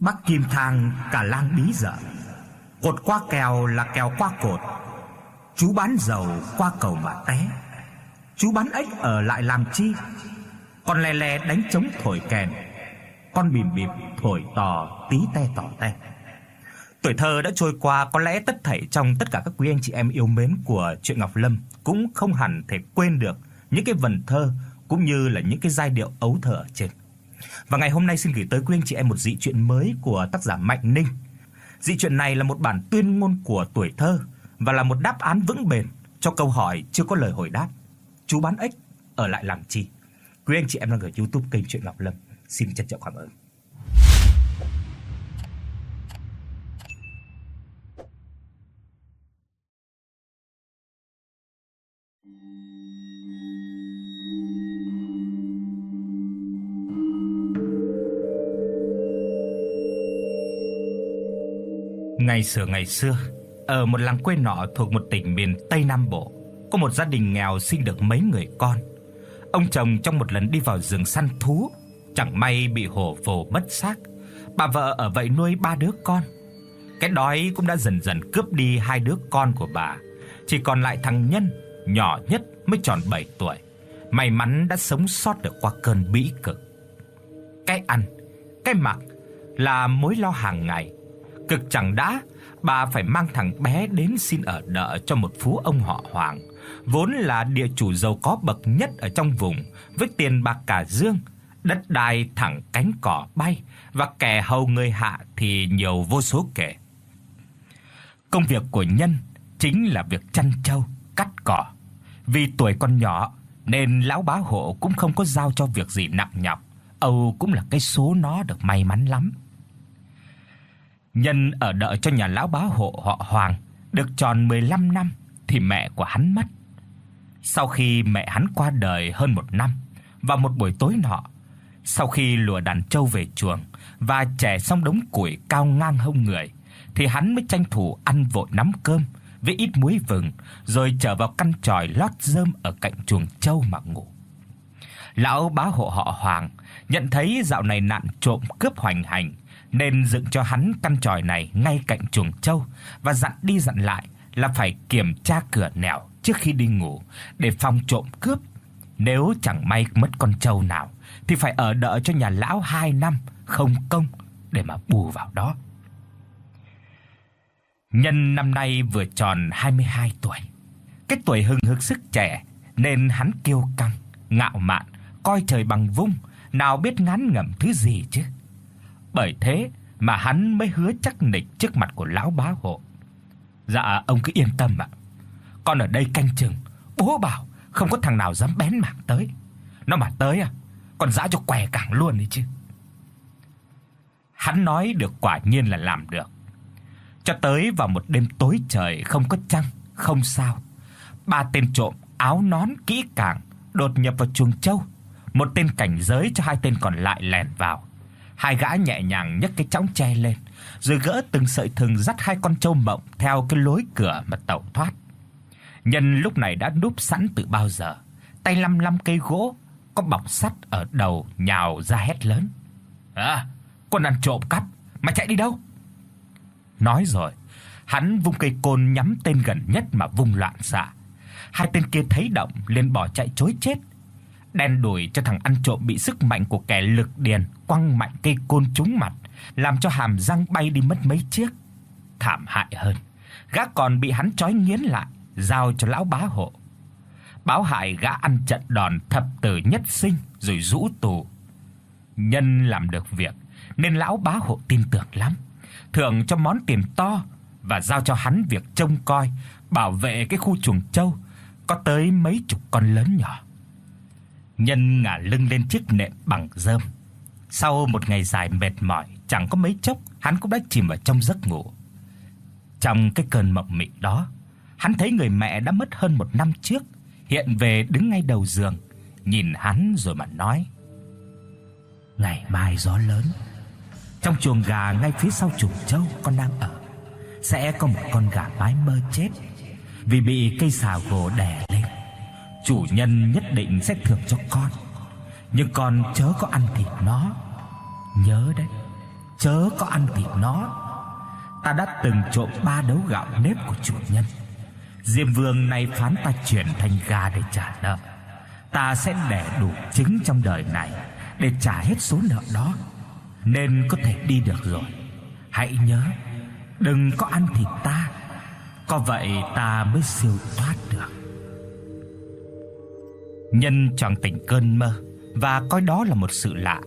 Bắc Kim Thang cả lang bí dở. Cột qua kèo là kèo qua cột. Chú bán dầu qua cầu mà té. Chú bán ếch ở lại làm chi? Con lè lè đánh trống thổi kèn. Con bìm bìm thổi tò tí te tỏ te. Tuổi thơ đã trôi qua, có lẽ tất thảy trong tất cả các quý anh chị em yêu mến của truyện Ngọc Lâm cũng không hẳn thể quên được những cái vần thơ cũng như là những cái giai điệu ấu thơ ở trên. Và ngày hôm nay xin gửi tới quý anh chị em một dị truyện mới của tác giả Mạnh Ninh. Dị truyện này là một bản tuyên ngôn của tuổi thơ và là một đáp án vững bền cho câu hỏi chưa có lời hồi đáp. Chú bán ếch ở lại làm chi? Quý anh chị em đang ở YouTube kênh truyện Ngọc Lâm. Xin trân trọng cảm ơn. Ngày xưa ngày xưa, ở một làng quê nọ thuộc một tỉnh miền Tây Nam Bộ, có một gia đình nghèo sinh được mấy người con. Ông chồng trong một lần đi vào rừng săn thú, chẳng may bị hổ vồ mất xác. Bà vợ ở vậy nuôi ba đứa con. Cái đói cũng đã dần dần cướp đi hai đứa con của bà, chỉ còn lại thằng Nhân, nhỏ nhất mới tròn 7 tuổi. May mắn đã sống sót được qua cơn bĩ cực. Cái ăn, cái mặc là mối lo hàng ngày Cực chẳng đã, bà phải mang thằng bé đến xin ở nợ cho một phú ông họ Hoàng, vốn là địa chủ giàu có bậc nhất ở trong vùng, với tiền bạc cả dương, đất đai thẳng cánh cỏ bay và kẻ hầu người hạ thì nhiều vô số kể. Công việc của nhân chính là việc chăn trâu, cắt cỏ. Vì tuổi còn nhỏ nên lão bá hộ cũng không có giao cho việc gì nặng nhọc, Âu cũng là cái số nó được may mắn lắm. Nhân ở đợi cho nhà lão bá hộ họ Hoàng được tròn 15 năm thì mẹ của hắn mất. Sau khi mẹ hắn qua đời hơn một năm, và một buổi tối nọ, sau khi lùa đàn trâu về chuồng và chẻ xong đống củi cao ngang hông người, thì hắn mới tranh thủ ăn vội nắm cơm với ít muối vừng, rồi trở vào căn tròi lót rơm ở cạnh chuồng trâu mà ngủ. Lão bá hộ họ Hoàng nhận thấy dạo này nạn trộm cướp hoành hành nên dựng cho hắn căn tròi này ngay cạnh chuồng trâu và dặn đi dặn lại là phải kiểm tra cửa nẻo trước khi đi ngủ để phòng trộm cướp. Nếu chẳng may mất con trâu nào thì phải ở đợi cho nhà lão 2 năm không công để mà bù vào đó. Nhân năm nay vừa tròn 22 tuổi. Cái tuổi hừng hực sức trẻ nên hắn kiêu căng, ngạo mạn, coi trời bằng vung, nào biết ngán ngẩm thứ gì chứ. Bởi thế mà hắn mới hứa chắc nịch trước mặt của lão bá hộ. Dạ ông cứ yên tâm ạ. Con ở đây canh chừng, bố bảo không có thằng nào dám bén mảng tới. Nó mà tới à, còn dã cho què cẳng luôn đi chứ. Hắn nói được quả nhiên là làm được. Cho tới vào một đêm tối trời không có trăng, không sao. Ba tên trộm áo nón kỹ càng đột nhập vào chuồng trâu. Một tên cảnh giới cho hai tên còn lại lèn vào Hai gã nhẹ nhàng nhấc cái chõng tre lên, rồi gỡ từng sợi thừng dắt hai con trâu mộng theo cái lối cửa mà tẩu thoát. Nhân lúc này đã núp sẵn từ bao giờ, tay lăm lăm cây gỗ có bọc sắt ở đầu nhào ra hét lớn. "À, con ăn trộm cắp, mày chạy đi đâu?" Nói rồi, hắn vung cây côn nhắm tên gần nhất mà vung loạn xạ. Hai tên kia thấy động liền bỏ chạy trối chết đen đuổi cho thằng ăn trộm bị sức mạnh của kẻ lực điền quăng mạnh cây côn trúng mặt, làm cho hàm răng bay đi mất mấy chiếc. Thảm hại hơn, gã còn bị hắn trói nghiến lại, giao cho lão bá hộ. Báo hại gã ăn trận đòn thập tử nhất sinh rồi rũ tù. Nhân làm được việc nên lão bá hộ tin tưởng lắm, thưởng cho món tiền to và giao cho hắn việc trông coi, bảo vệ cái khu chuồng trâu có tới mấy chục con lớn nhỏ. Nhân ngả lưng lên chiếc nệm bằng rơm. Sau một ngày dài mệt mỏi, chẳng có mấy chốc hắn cũng đã chìm vào trong giấc ngủ. Trong cái cơn mộng mị đó, hắn thấy người mẹ đã mất hơn một năm trước hiện về đứng ngay đầu giường, nhìn hắn rồi mà nói: "Ngày mai gió lớn, trong chuồng gà ngay phía sau chuồng trâu con đang ở, sẽ có một con gà mái mơ chết vì bị cây xào gỗ đè lên chủ nhân nhất định sẽ thưởng cho con. Nhưng con chớ có ăn thịt nó. Nhớ đấy. chớ có ăn thịt nó. Ta đã từng trộm ba đấu gạo nếp của chủ nhân. Diêm Vương nay phán ta chuyển thành gà để trả nợ. Ta sẽ đẻ đủ trứng trong đời này để trả hết số nợ đó, nên có thể đi được rồi. Hãy nhớ, đừng có ăn thịt ta, có vậy ta mới siêu thoát được. Nhân choàng tỉnh cơn mơ và coi đó là một sự lạ.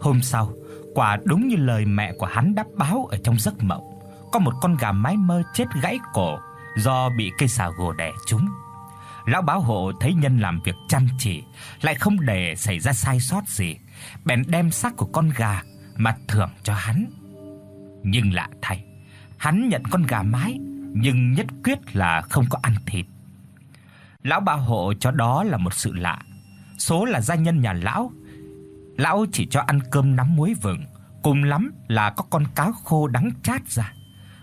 Hôm sau, quả đúng như lời mẹ của hắn đáp báo ở trong giấc mộng, có một con gà mái mơ chết gãy cổ do bị cây xà gồ đè trúng. Lão báo hộ thấy nhân làm việc chăm chỉ, lại không để xảy ra sai sót gì, bèn đem xác của con gà mà thưởng cho hắn. Nhưng lạ thay, hắn nhận con gà mái nhưng nhất quyết là không có ăn thịt. Lão bảo hộ cho đó là một sự lạ. Số là gia nhân nhà lão, lão chỉ cho ăn cơm nắm muối vừng, cùng lắm là có con cá khô đắng chát ra.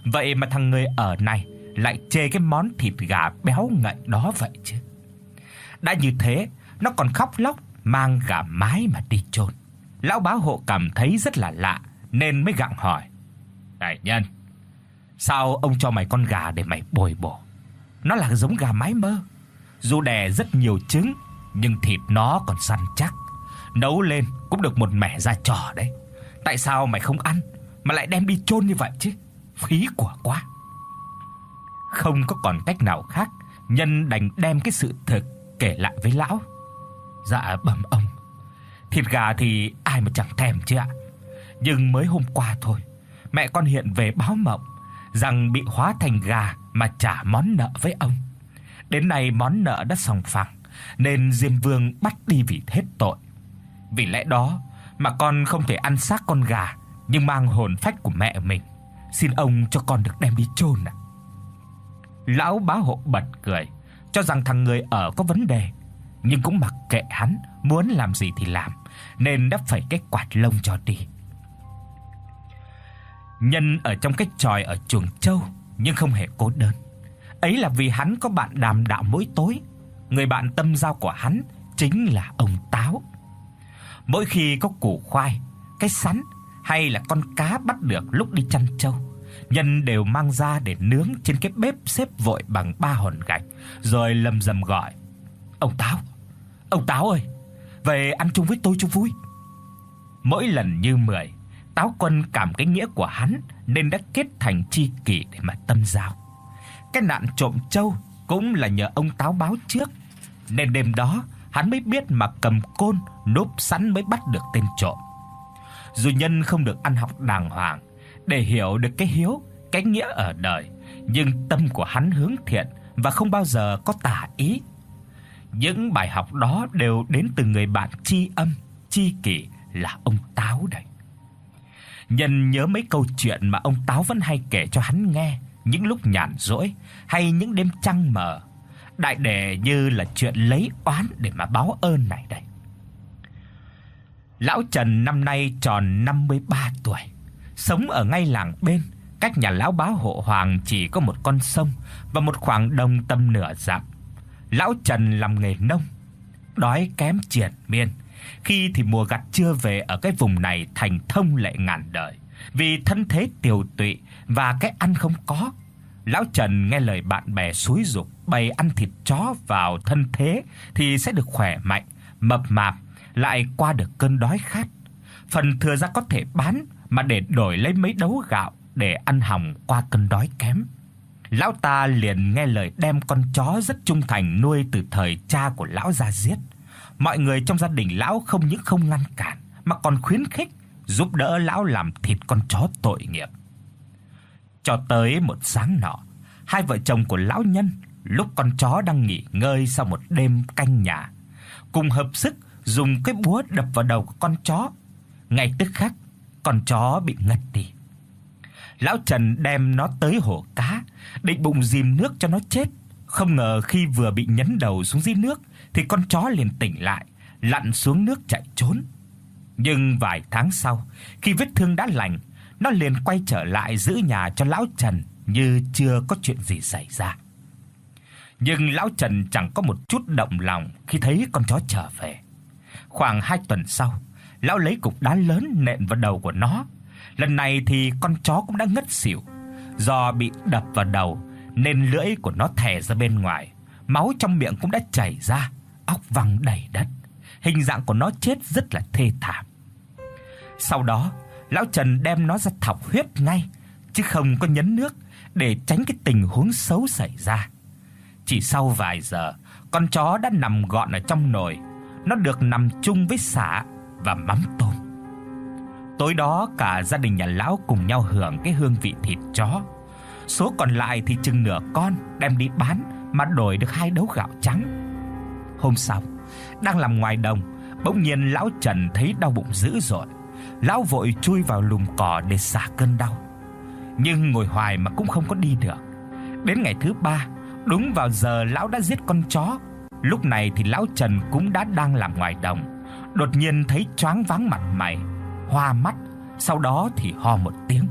Vậy mà thằng người ở này lại chê cái món thịt gà béo ngậy đó vậy chứ. Đã như thế, nó còn khóc lóc mang gà mái mà đi chôn. Lão bảo hộ cảm thấy rất là lạ nên mới gặng hỏi: "Đại nhân, sao ông cho mày con gà để mày bồi bổ? Nó là giống gà mái mơ, dù đẻ rất nhiều trứng nhưng thịt nó còn săn chắc, nấu lên cũng được một mẻ ra trò đấy. Tại sao mày không ăn mà lại đem đi chôn như vậy chứ? Phí của quá." Không có còn cách nào khác, nhân đành đem cái sự thật kể lại với lão. Dạ bẩm ông, thịt gà thì ai mà chẳng thèm chứ ạ. Nhưng mới hôm qua thôi, mẹ con hiện về báo mộng rằng bị hóa thành gà mà trả món nợ với ông. Đến nay món nợ đã sòng phẳng, nên Diêm Vương bắt đi vì hết tội. Vì lẽ đó mà con không thể ăn xác con gà nhưng mang hồn phách của mẹ mình. Xin ông cho con được đem đi chôn ạ. Lão bá hộ bật cười, cho rằng thằng người ở có vấn đề, nhưng cũng mặc kệ hắn, muốn làm gì thì làm, nên đã phải cái quạt lông cho đi. Nhân ở trong cái tròi ở chuồng trâu nhưng không hề cô đơn. Ấy là vì hắn có bạn đàm đạo mỗi tối, người bạn tâm giao của hắn chính là ông Táo. Mỗi khi có củ khoai, cái sắn hay là con cá bắt được lúc đi chăn trâu, nhân đều mang ra để nướng trên cái bếp xếp vội bằng ba hòn gạch, rồi lầm rầm gọi: "Ông Táo, ông Táo ơi, về ăn chung với tôi cho vui." Mỗi lần như mười, Táo Quân cảm cái nghĩa của hắn nên đã kết thành tri kỷ để mà tâm giao. Cái nạn trộm trâu cũng là nhờ ông Táo báo trước, nên đêm đó hắn mới biết mà cầm côn núp sẵn mới bắt được tên trộm. Dù nhân không được ăn học đàng hoàng, để hiểu được cái hiếu, cái nghĩa ở đời, nhưng tâm của hắn hướng thiện và không bao giờ có tà ý. Những bài học đó đều đến từ người bạn tri âm, tri kỷ là ông Táo đây. Nhân nhớ mấy câu chuyện mà ông Táo vẫn hay kể cho hắn nghe những lúc nhàn rỗi hay những đêm trăng mờ. Đại đề như là chuyện lấy oán để mà báo ơn này đây. Lão Trần năm nay tròn 53 tuổi sống ở ngay làng bên, cách nhà lão bá hộ Hoàng chỉ có một con sông và một khoảng đồng tầm nửa dặm. Lão Trần làm nghề nông, đói kém triệt miên, khi thì mùa gặt chưa về ở cái vùng này thành thông lệ ngàn đời, vì thân thế tiều tụy và cái ăn không có. Lão Trần nghe lời bạn bè xúi giục bày ăn thịt chó vào thân thế thì sẽ được khỏe mạnh, mập mạp, lại qua được cơn đói khát. Phần thừa ra có thể bán mà để đổi lấy mấy đấu gạo để ăn hỏng qua cơn đói kém. Lão ta liền nghe lời đem con chó rất trung thành nuôi từ thời cha của lão ra giết. Mọi người trong gia đình lão không những không ngăn cản mà còn khuyến khích giúp đỡ lão làm thịt con chó tội nghiệp. Cho tới một sáng nọ, hai vợ chồng của lão nhân lúc con chó đang nghỉ ngơi sau một đêm canh nhà, cùng hợp sức dùng cái búa đập vào đầu của con chó. Ngay tức khắc, con chó bị ngất đi. Lão Trần đem nó tới hồ cá, định bụng dìm nước cho nó chết. Không ngờ khi vừa bị nhấn đầu xuống dưới nước thì con chó liền tỉnh lại, lặn xuống nước chạy trốn. Nhưng vài tháng sau, khi vết thương đã lành, nó liền quay trở lại giữ nhà cho lão Trần như chưa có chuyện gì xảy ra. Nhưng lão Trần chẳng có một chút động lòng khi thấy con chó trở về. Khoảng 2 tuần sau, lão lấy cục đá lớn nện vào đầu của nó. Lần này thì con chó cũng đã ngất xỉu, do bị đập vào đầu nên lưỡi của nó thè ra bên ngoài, máu trong miệng cũng đã chảy ra, óc văng đầy đất. Hình dạng của nó chết rất là thê thảm. Sau đó, lão Trần đem nó ra thọc huyết ngay, chứ không có nhấn nước để tránh cái tình huống xấu xảy ra. Chỉ sau vài giờ, con chó đã nằm gọn ở trong nồi, nó được nằm chung với sả và mắm tôm. Tối đó cả gia đình nhà lão cùng nhau hưởng cái hương vị thịt chó. Số còn lại thì chừng nửa con đem đi bán mà đổi được hai đấu gạo trắng. Hôm sau, đang làm ngoài đồng, bỗng nhiên lão Trần thấy đau bụng dữ dội. Lão vội chui vào lùm cỏ để xả cơn đau. Nhưng ngồi hoài mà cũng không có đi được. Đến ngày thứ ba, đúng vào giờ lão đã giết con chó. Lúc này thì lão Trần cũng đã đang làm ngoài đồng, đột nhiên thấy choáng váng mặt mày, hoa mắt, sau đó thì ho một tiếng.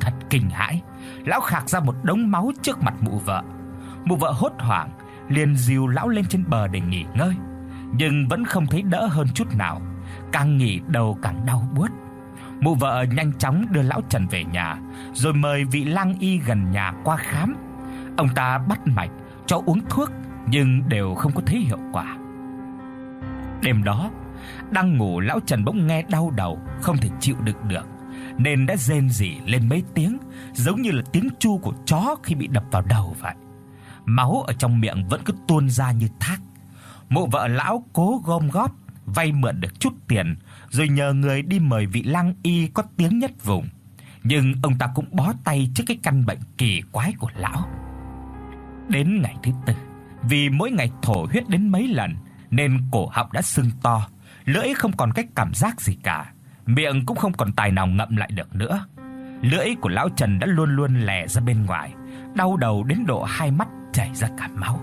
Thật kinh hãi, lão khạc ra một đống máu trước mặt mụ vợ. Mụ vợ hốt hoảng, liền dìu lão lên trên bờ để nghỉ ngơi, nhưng vẫn không thấy đỡ hơn chút nào, càng nghỉ đầu càng đau buốt. Mụ vợ nhanh chóng đưa lão Trần về nhà, rồi mời vị lang y gần nhà qua khám. Ông ta bắt mạch, cho uống thuốc nhưng đều không có thấy hiệu quả. Đêm đó, đang ngủ lão Trần bỗng nghe đau đầu, không thể chịu đựng được, nên đã rên rỉ lên mấy tiếng, giống như là tiếng chu của chó khi bị đập vào đầu vậy. Máu ở trong miệng vẫn cứ tuôn ra như thác. Mụ vợ lão cố gom góp, vay mượn được chút tiền, rồi nhờ người đi mời vị lang y có tiếng nhất vùng. Nhưng ông ta cũng bó tay trước cái căn bệnh kỳ quái của lão. Đến ngày thứ tư, vì mỗi ngày thổ huyết đến mấy lần nên cổ họng đã sưng to, lưỡi không còn cách cảm giác gì cả, miệng cũng không còn tài nào ngậm lại được nữa. Lưỡi của lão Trần đã luôn luôn lè ra bên ngoài, đau đầu đến độ hai mắt chảy ra cả máu.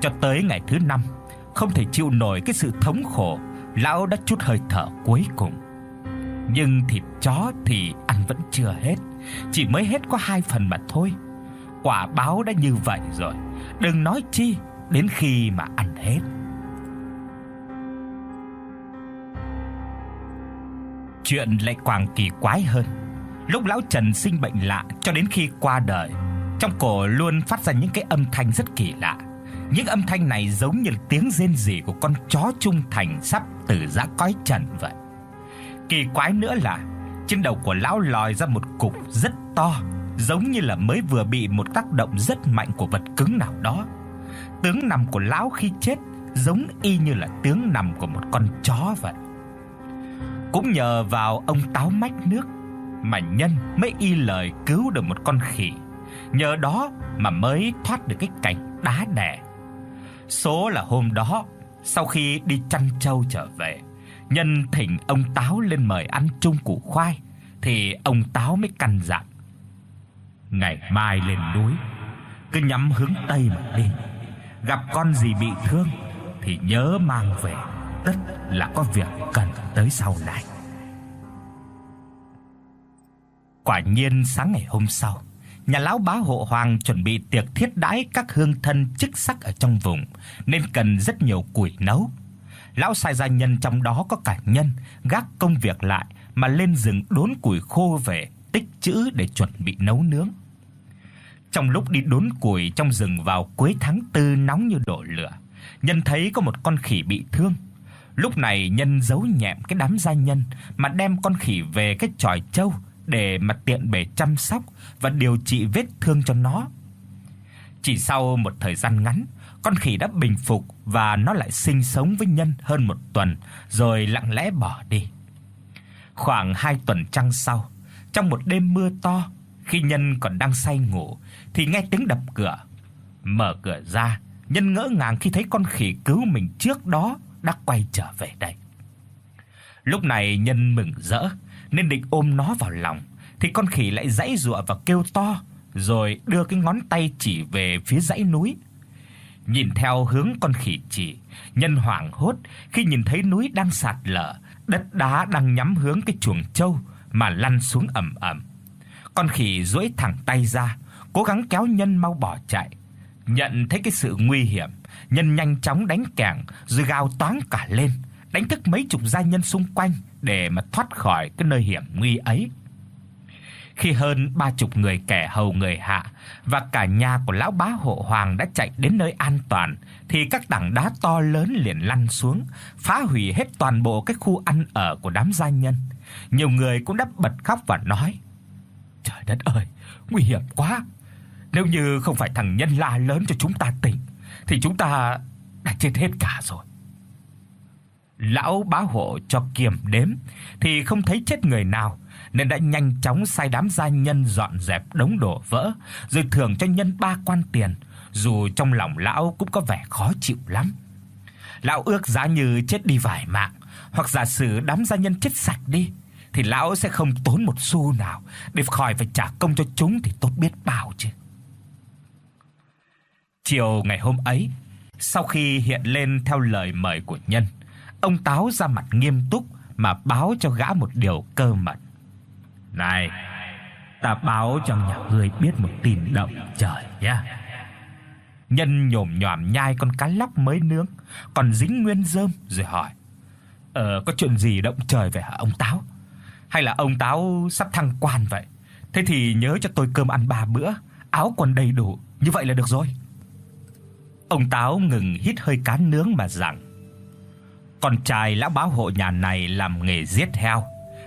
Cho tới ngày thứ năm, không thể chịu nổi cái sự thống khổ, lão đã chút hơi thở cuối cùng. Nhưng thịt chó thì ăn vẫn chưa hết, chỉ mới hết có hai phần mà thôi. Quả báo đã như vậy rồi, đừng nói chi đến khi mà ăn hết. Chuyện lại càng kỳ quái hơn. Lúc lão Trần sinh bệnh lạ cho đến khi qua đời, trong cổ luôn phát ra những cái âm thanh rất kỳ lạ. Những âm thanh này giống như tiếng rên rỉ của con chó trung thành sắp từ giã cõi trần vậy. Kỳ quái nữa là trên đầu của lão lòi ra một cục rất to, giống như là mới vừa bị một tác động rất mạnh của vật cứng nào đó. Tướng nằm của lão khi chết giống y như là tướng nằm của một con chó vậy. Cũng nhờ vào ông táo mách nước mà nhân mới y lời cứu được một con khỉ. Nhờ đó mà mới thoát được cái cảnh đá đè. Số là hôm đó, sau khi đi chăn trâu trở về, nhân thỉnh ông táo lên mời ăn chung củ khoai thì ông táo mới căn dặn: "Ngày mai lên núi, cứ nhắm hướng tây mà đi. Gặp con gì bị thương thì nhớ mang về, tất là có việc cần tới sau này." Quả nhiên sáng ngày hôm sau, nhà lão bá hộ hoàng chuẩn bị tiệc thiết đãi các hương thân chức sắc ở trong vùng, nên cần rất nhiều củi nấu. Lão sai gia nhân trong đó có cả nhân gác công việc lại mà lên rừng đốn củi khô về, tích trữ để chuẩn bị nấu nướng. Trong lúc đi đốn củi trong rừng vào cuối tháng tư nóng như đổ lửa, nhân thấy có một con khỉ bị thương. Lúc này nhân giấu nhẹm cái đám gia nhân mà đem con khỉ về cái chòi trâu để mà tiện bề chăm sóc và điều trị vết thương cho nó. Chỉ sau một thời gian ngắn, con khỉ đã bình phục và nó lại sinh sống với nhân hơn một tuần rồi lặng lẽ bỏ đi. Khoảng 2 tuần trăng sau, trong một đêm mưa to, khi nhân còn đang say ngủ thì nghe tiếng đập cửa. Mở cửa ra, nhân ngỡ ngàng khi thấy con khỉ cứu mình trước đó đã quay trở về đây. Lúc này nhân mừng rỡ, nên định ôm nó vào lòng thì con khỉ lại giãy giụa và kêu to, rồi đưa cái ngón tay chỉ về phía dãy núi. Nhìn theo hướng con khỉ chỉ, nhân hoảng hốt khi nhìn thấy núi đang sạt lở, đất đá đang nhắm hướng cái chuồng trâu mà lăn xuống ầm ầm. Con khỉ duỗi thẳng tay ra, cố gắng kéo nhân mau bỏ chạy. Nhận thấy cái sự nguy hiểm, nhân nhanh chóng đánh càng rồi gào toáng cả lên, đánh thức mấy chục gia nhân xung quanh để mà thoát khỏi cái nơi hiểm nguy ấy. Khi hơn ba chục người kẻ hầu người hạ và cả nhà của lão bá hộ hoàng đã chạy đến nơi an toàn thì các tảng đá to lớn liền lăn xuống, phá hủy hết toàn bộ cái khu ăn ở của đám gia nhân. Nhiều người cũng đã bật khóc và nói: "Trời đất ơi, nguy hiểm quá. Nếu như không phải thằng nhân la lớn cho chúng ta tỉnh thì chúng ta đã chết hết cả rồi." Lão bá hộ cho kiểm đếm thì không thấy chết người nào nên đã nhanh chóng sai đám gia nhân dọn dẹp đống đổ vỡ, rồi thưởng cho nhân ba quan tiền, dù trong lòng lão cũng có vẻ khó chịu lắm. Lão ước giá như chết đi vài mạng, hoặc giả sử đám gia nhân chết sạch đi thì lão sẽ không tốn một xu nào để khỏi phải trả công cho chúng thì tốt biết bao chứ. Chiều ngày hôm ấy, sau khi hiện lên theo lời mời của nhân, ông Táo ra mặt nghiêm túc mà báo cho gã một điều cơ mật. Này, ta báo cho nhà ngươi biết một tin động trời nha Nhân nhổm nhòm nhai con cá lóc mới nướng, còn dính nguyên rơm rồi hỏi: "Ờ có chuyện gì động trời vậy hả ông Táo? Hay là ông Táo sắp thăng quan vậy? Thế thì nhớ cho tôi cơm ăn ba bữa, áo quần đầy đủ, như vậy là được rồi." Ông Táo ngừng hít hơi cá nướng mà rằng: "Con trai lão báo hộ nhà này làm nghề giết heo,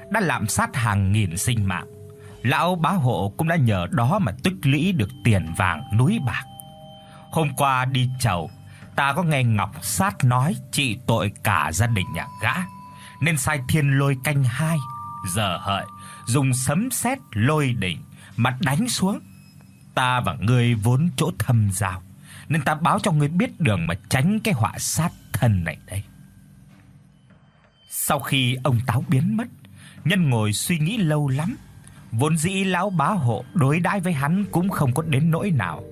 đã lạm sát hàng nghìn sinh mạng. Lão bá hộ cũng đã nhờ đó mà tích lũy được tiền vàng núi bạc. Hôm qua đi chầu, ta có nghe Ngọc Sát nói trị tội cả gia đình nhà gã, nên sai Thiên Lôi canh hai giờ hợi dùng sấm sét lôi đỉnh mà đánh xuống. Ta và ngươi vốn chỗ thâm giao, nên ta báo cho ngươi biết đường mà tránh cái họa sát thân này đây. Sau khi ông táo biến mất, Nhân ngồi suy nghĩ lâu lắm, vốn dĩ lão bá hộ đối đãi với hắn cũng không có đến nỗi nào.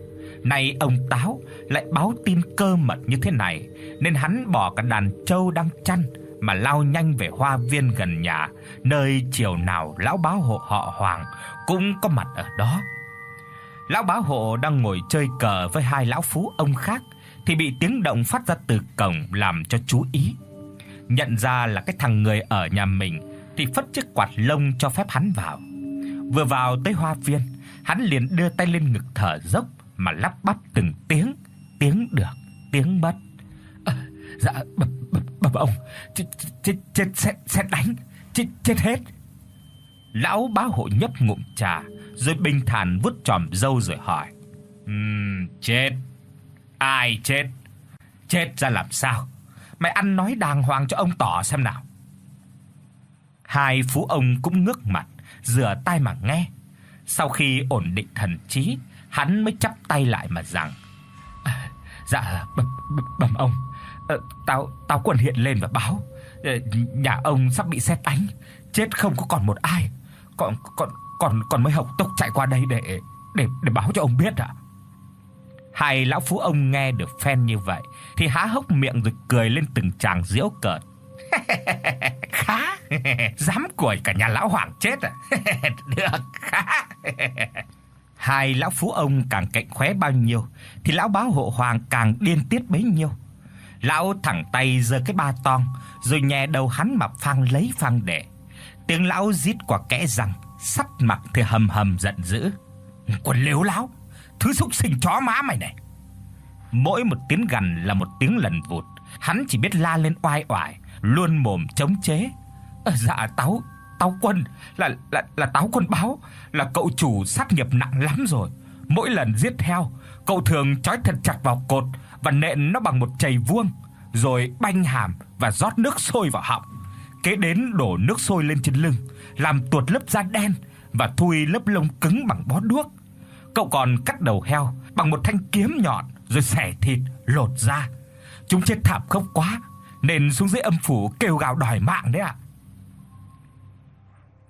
Nay ông Táo lại báo tin cơ mật như thế này, nên hắn bỏ cả đàn trâu đang chăn mà lao nhanh về hoa viên gần nhà, nơi chiều nào lão bá hộ họ Hoàng cũng có mặt ở đó. Lão bá hộ đang ngồi chơi cờ với hai lão phú ông khác thì bị tiếng động phát ra từ cổng làm cho chú ý. Nhận ra là cái thằng người ở nhà mình thì phất chiếc quạt lông cho phép hắn vào. Vừa vào tới hoa viên, hắn liền đưa tay lên ngực thở dốc mà lắp bắp từng tiếng, tiếng được, tiếng mất. À, dạ bẩm bẩm ông, chết chết chết sẽ đánh, chết chết hết. Lão bá hộ nhấp ngụm trà, rồi bình thản vuốt chòm râu rồi hỏi: "Ừm, chết. Ai chết? Chết ra làm sao? Mày ăn nói đàng hoàng cho ông tỏ xem nào." Hai phú ông cũng ngước mặt, rửa tai mà nghe. Sau khi ổn định thần trí, hắn mới chắp tay lại mà rằng: à, "Dạ bẩm ông, ờ, à, tao tao quần hiện lên và báo, à, nhà ông sắp bị sét đánh, chết không có còn một ai. Còn còn còn còn mới học tốc chạy qua đây để để để báo cho ông biết ạ." À. Hai lão phú ông nghe được phen như vậy thì há hốc miệng rồi cười lên từng tràng giễu cợt. khá. Dám cười cả nhà lão hoàng chết à? Được, khá. Hai lão phú ông càng cạnh khóe bao nhiêu thì lão báo hộ hoàng càng điên tiết bấy nhiêu. Lão thẳng tay giơ cái ba tong rồi nhè đầu hắn mà phang lấy phang để. Tiếng lão rít qua kẽ răng, sắt mặt thì hầm hầm giận dữ. Quân lếu lão thứ xúc sinh chó má mày này. Mỗi một tiếng gằn là một tiếng lần vụt, hắn chỉ biết la lên oai oải, luôn mồm chống chế. À, dạ Táo, Táo Quân là là là Táo Quân báo là cậu chủ sát nghiệp nặng lắm rồi. Mỗi lần giết heo, cậu thường trói thật chặt vào cột và nện nó bằng một chày vuông, rồi banh hàm và rót nước sôi vào họng. Kế đến đổ nước sôi lên trên lưng, làm tuột lớp da đen và thui lớp lông cứng bằng bó đuốc. Cậu còn cắt đầu heo bằng một thanh kiếm nhọn rồi xẻ thịt, lột da. Chúng chết thảm khốc quá nên xuống dưới âm phủ kêu gào đòi mạng đấy ạ.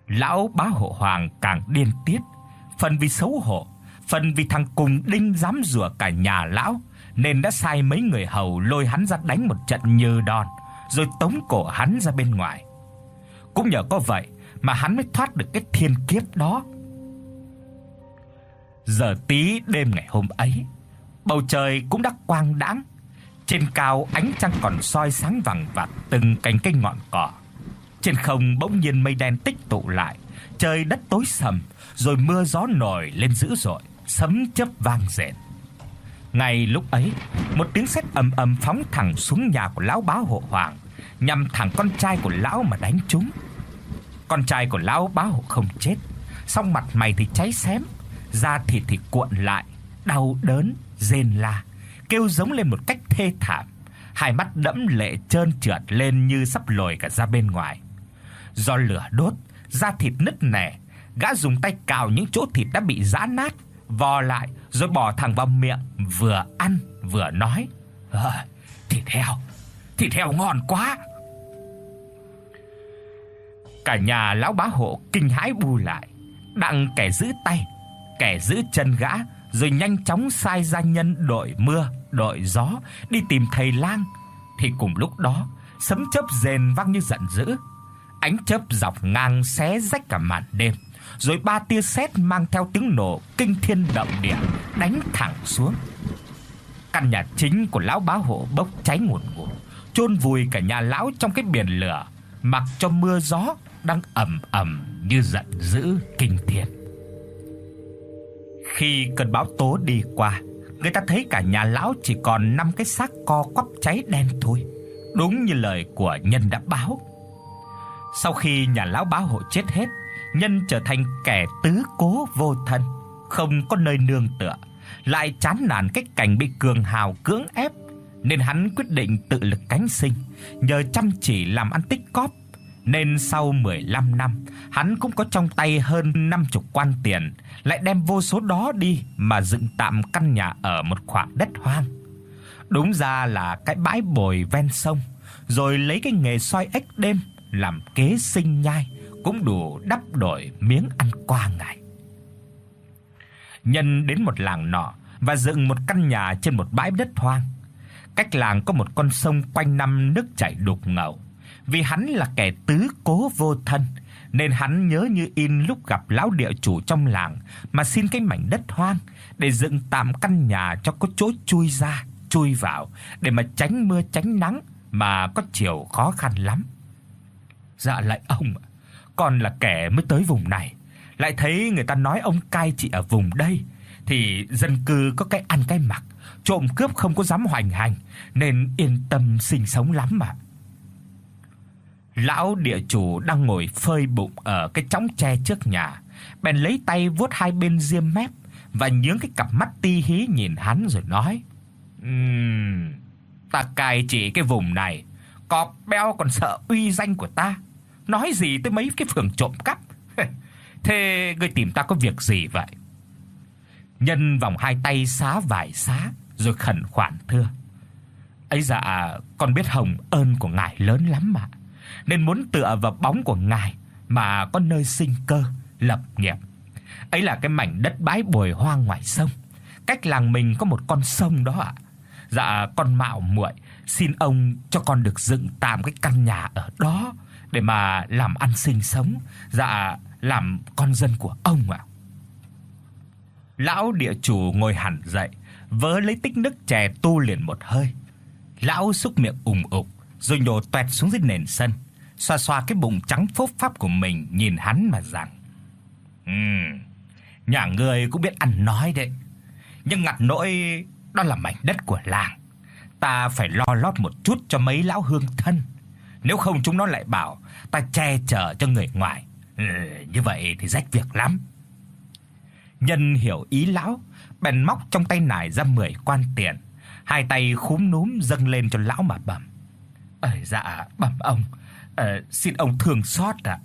Lão bá hộ hoàng càng điên tiết, phần vì xấu hổ, phần vì thằng cùng đinh dám rủa cả nhà lão nên đã sai mấy người hầu lôi hắn ra đánh một trận như đòn, rồi tống cổ hắn ra bên ngoài. Cũng nhờ có vậy mà hắn mới thoát được cái thiên kiếp đó. Giờ tí đêm ngày hôm ấy, bầu trời cũng đã quang đãng, trên cao ánh trăng còn soi sáng vàng vặc từng cành cây ngọn cỏ. Trên không bỗng nhiên mây đen tích tụ lại, trời đất tối sầm, rồi mưa gió nổi lên dữ dội, sấm chớp vang rền. Ngay lúc ấy, một tiếng sét ầm ầm phóng thẳng xuống nhà của lão bá hộ hoàng, nhằm thẳng con trai của lão mà đánh trúng. Con trai của lão bá hộ không chết, song mặt mày thì cháy xém, da thịt thì cuộn lại, đau đớn, rên la, kêu giống lên một cách thê thảm, hai mắt đẫm lệ trơn trượt lên như sắp lồi cả ra bên ngoài. Do lửa đốt, da thịt nứt nẻ, gã dùng tay cào những chỗ thịt đã bị giã nát, vò lại rồi bỏ thẳng vào miệng, vừa ăn vừa nói: "À, thịt heo, thịt heo ngon quá." Cả nhà lão bá hộ kinh hãi bu lại, đặng kẻ giữ tay, kẻ giữ chân gã, rồi nhanh chóng sai gia nhân đội mưa, đội gió đi tìm thầy lang. Thì cùng lúc đó, sấm chớp rền vang như giận dữ. Ánh chớp dọc ngang xé rách cả màn đêm, rồi ba tia sét mang theo tiếng nổ kinh thiên động địa đánh thẳng xuống. Căn nhà chính của lão bá hộ bốc cháy ngùn ngụt, chôn vùi cả nhà lão trong cái biển lửa, mặc cho mưa gió đang ầm ầm như giận dữ kinh thiên. Khi cơn bão tố đi qua, người ta thấy cả nhà lão chỉ còn năm cái xác co quắp cháy đen thôi, đúng như lời của nhân đã báo. Sau khi nhà lão bá hộ chết hết, nhân trở thành kẻ tứ cố vô thân, không có nơi nương tựa, lại chán nản cái cảnh bị cường hào cưỡng ép, nên hắn quyết định tự lực cánh sinh, nhờ chăm chỉ làm ăn tích cóp nên sau 15 năm, hắn cũng có trong tay hơn 50 quan tiền, lại đem vô số đó đi mà dựng tạm căn nhà ở một khoảng đất hoang. Đúng ra là cái bãi bồi ven sông, rồi lấy cái nghề soi ếch đêm làm kế sinh nhai cũng đủ đắp đổi miếng ăn qua ngày. Nhân đến một làng nọ và dựng một căn nhà trên một bãi đất hoang. Cách làng có một con sông quanh năm nước chảy đục ngầu vì hắn là kẻ tứ cố vô thân, nên hắn nhớ như in lúc gặp lão địa chủ trong làng mà xin cái mảnh đất hoang để dựng tạm căn nhà cho có chỗ chui ra, chui vào để mà tránh mưa tránh nắng mà có chiều khó khăn lắm. Dạ lại ông, còn là kẻ mới tới vùng này, lại thấy người ta nói ông cai trị ở vùng đây thì dân cư có cái ăn cái mặc, trộm cướp không có dám hoành hành nên yên tâm sinh sống lắm mà. Lão địa chủ đang ngồi phơi bụng ở cái chõng tre trước nhà, bèn lấy tay vuốt hai bên diêm mép và nhướng cái cặp mắt ti hí nhìn hắn rồi nói: "Ừm, ta cai trị cái vùng này, cọp beo còn sợ uy danh của ta, nói gì tới mấy cái phường trộm cắp. Thế ngươi tìm ta có việc gì vậy?" Nhân vòng hai tay xá vải xá rồi khẩn khoản thưa: "Ấy dạ, con biết hồng ơn của ngài lớn lắm mà." Nên muốn tựa vào bóng của ngài mà có nơi sinh cơ, lập nghiệp. Ấy là cái mảnh đất bãi bồi hoang ngoài sông. Cách làng mình có một con sông đó ạ. Dạ con mạo muội xin ông cho con được dựng tạm cái căn nhà ở đó để mà làm ăn sinh sống, dạ làm con dân của ông ạ. Lão địa chủ ngồi hẳn dậy, vớ lấy tích nước chè tu liền một hơi. Lão xúc miệng ùng ục rồi nhổ toẹt xuống dưới nền sân xoa xoa cái bụng trắng phốp pháp của mình nhìn hắn mà rằng: "Ừm, nhà ngươi cũng biết ăn nói đấy, nhưng ngặt nỗi đó là mảnh đất của làng, ta phải lo lót một chút cho mấy lão hương thân, nếu không chúng nó lại bảo ta che chở cho người ngoài. Ừ, như vậy thì rách việc lắm." Nhân hiểu ý lão, bèn móc trong tay nải ra 10 quan tiền, hai tay khúm núm dâng lên cho lão mà bẩm. Ờ, dạ, bẩm ông, Ờ, xin ông thương xót ạ."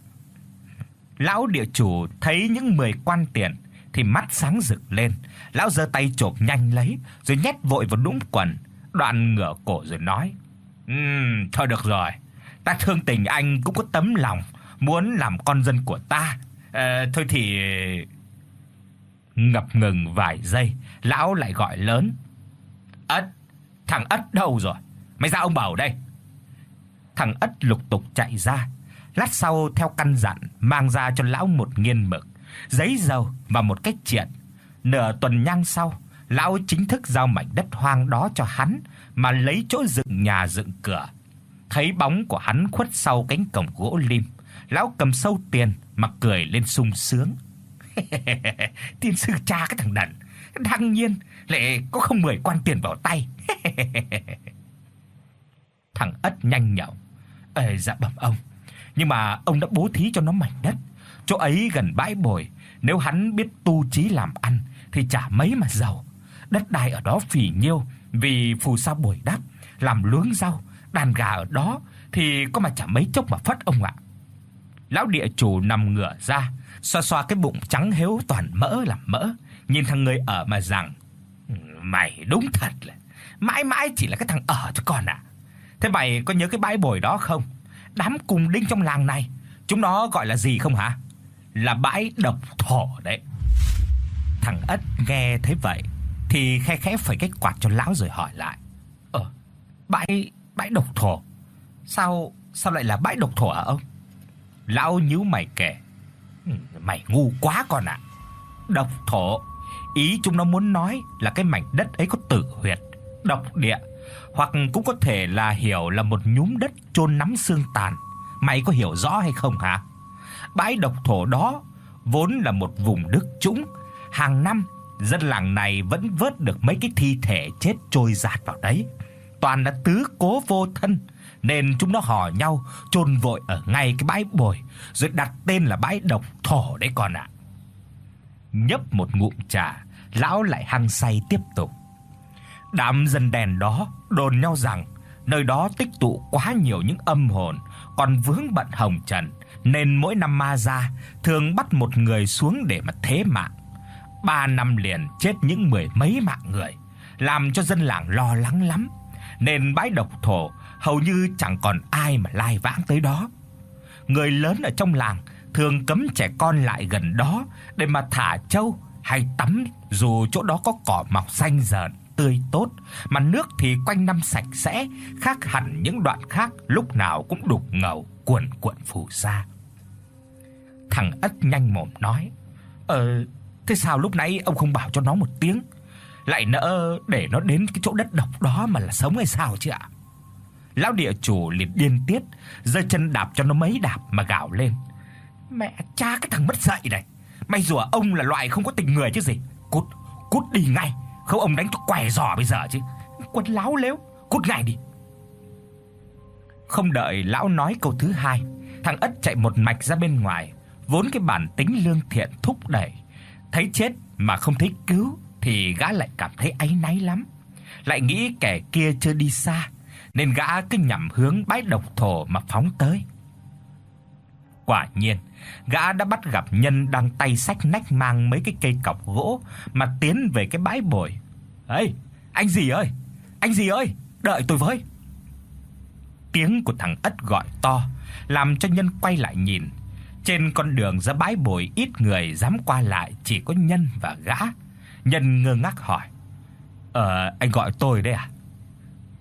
Lão địa chủ thấy những 10 quan tiền thì mắt sáng rực lên, lão giơ tay chộp nhanh lấy rồi nhét vội vào đũng quần, đoạn ngửa cổ rồi nói: "Ừm, thôi được rồi, ta thương tình anh cũng có tấm lòng, muốn làm con dân của ta. Ờ thôi thì ngập ngừng vài giây, lão lại gọi lớn: "Ất, thằng Ất đâu rồi? Mày ra ông bảo đây." Thằng ất lục tục chạy ra, lát sau theo căn dặn mang ra cho lão một nghiên mực, giấy dầu và một cái triện. Nửa tuần nhang sau, lão chính thức giao mảnh đất hoang đó cho hắn mà lấy chỗ dựng nhà dựng cửa. Thấy bóng của hắn khuất sau cánh cổng gỗ lim, lão cầm sâu tiền mà cười lên sung sướng. Tiên sư cha cái thằng đần, đương nhiên lại có không mười quan tiền vào tay. thằng ất nhanh nhậu. "Ê dạ bẩm ông, nhưng mà ông đã bố thí cho nó mảnh đất, chỗ ấy gần bãi bồi, nếu hắn biết tu trí làm ăn thì chả mấy mà giàu. Đất đai ở đó phì nhiêu vì phù sa bồi đắp, làm luống rau, đàn gà ở đó thì có mà chả mấy chốc mà phất ông ạ." Lão địa chủ nằm ngửa ra, xoa xoa cái bụng trắng héo toàn mỡ làm mỡ, nhìn thằng người ở mà rằng: "Mày đúng thật là mãi mãi chỉ là cái thằng ở cho con à. Thế mày có nhớ cái bãi bồi đó không? Đám cùng đinh trong làng này, chúng nó gọi là gì không hả? Là bãi độc thổ đấy." Thằng ất nghe thấy vậy thì khẽ khẽ phải cái quạt cho lão rồi hỏi lại: "Ờ, bãi bãi độc thổ? Sao sao lại là bãi độc thổ hả ông?" Lão nhíu mày kể: ừ, "Mày ngu quá con ạ. Độc thổ, ý chúng nó muốn nói là cái mảnh đất ấy có tử huyệt, độc địa, hoặc cũng có thể là hiểu là một nhúm đất chôn nắm xương tàn. Mày có hiểu rõ hay không hả? Bãi độc thổ đó vốn là một vùng đất trũng, hàng năm dân làng này vẫn vớt được mấy cái thi thể chết trôi dạt vào đấy. Toàn là tứ cố vô thân, nên chúng nó hò nhau chôn vội ở ngay cái bãi bồi, rồi đặt tên là bãi độc thổ đấy con ạ. Nhấp một ngụm trà, lão lại hăng say tiếp tục. Đám dân đèn đó đồn nhau rằng nơi đó tích tụ quá nhiều những âm hồn còn vướng bận hồng trần, nên mỗi năm ma ra thường bắt một người xuống để mà thế mạng. 3 năm liền chết những mười mấy mạng người, làm cho dân làng lo lắng lắm, nên bãi độc thổ hầu như chẳng còn ai mà lai vãng tới đó. Người lớn ở trong làng thường cấm trẻ con lại gần đó để mà thả trâu hay tắm dù chỗ đó có cỏ mọc xanh rợn tươi tốt, mà nước thì quanh năm sạch sẽ, khác hẳn những đoạn khác lúc nào cũng đục ngầu cuồn cuộn phù sa. Thằng ất nhanh mồm nói: "Ờ, thế sao lúc nãy ông không bảo cho nó một tiếng? Lại nỡ để nó đến cái chỗ đất độc đó mà là sống hay sao chứ ạ?" Lão địa chủ liền điên tiết, giơ chân đạp cho nó mấy đạp mà gào lên. Mẹ cha cái thằng mất dạy này, mày rủa ông là loại không có tình người chứ gì. Cút, cút đi ngay, không ông đánh cho què giò bây giờ chứ. Quần láo lếu, cút ngay đi. Không đợi lão nói câu thứ hai, thằng ất chạy một mạch ra bên ngoài, vốn cái bản tính lương thiện thúc đẩy, thấy chết mà không thấy cứu thì gã lại cảm thấy áy náy lắm, lại nghĩ kẻ kia chưa đi xa nên gã cứ nhắm hướng bãi độc thổ mà phóng tới. Quả nhiên, gã đã bắt gặp nhân đang tay xách nách mang mấy cái cây cọc gỗ mà tiến về cái bãi bồi. "Ê, anh gì ơi, anh gì ơi, đợi tôi với." Tiếng của thằng ất gọi to, làm cho nhân quay lại nhìn. Trên con đường ra bãi bồi ít người dám qua lại, chỉ có nhân và gã. Nhân ngơ ngác hỏi: "Ờ, anh gọi tôi đấy à?"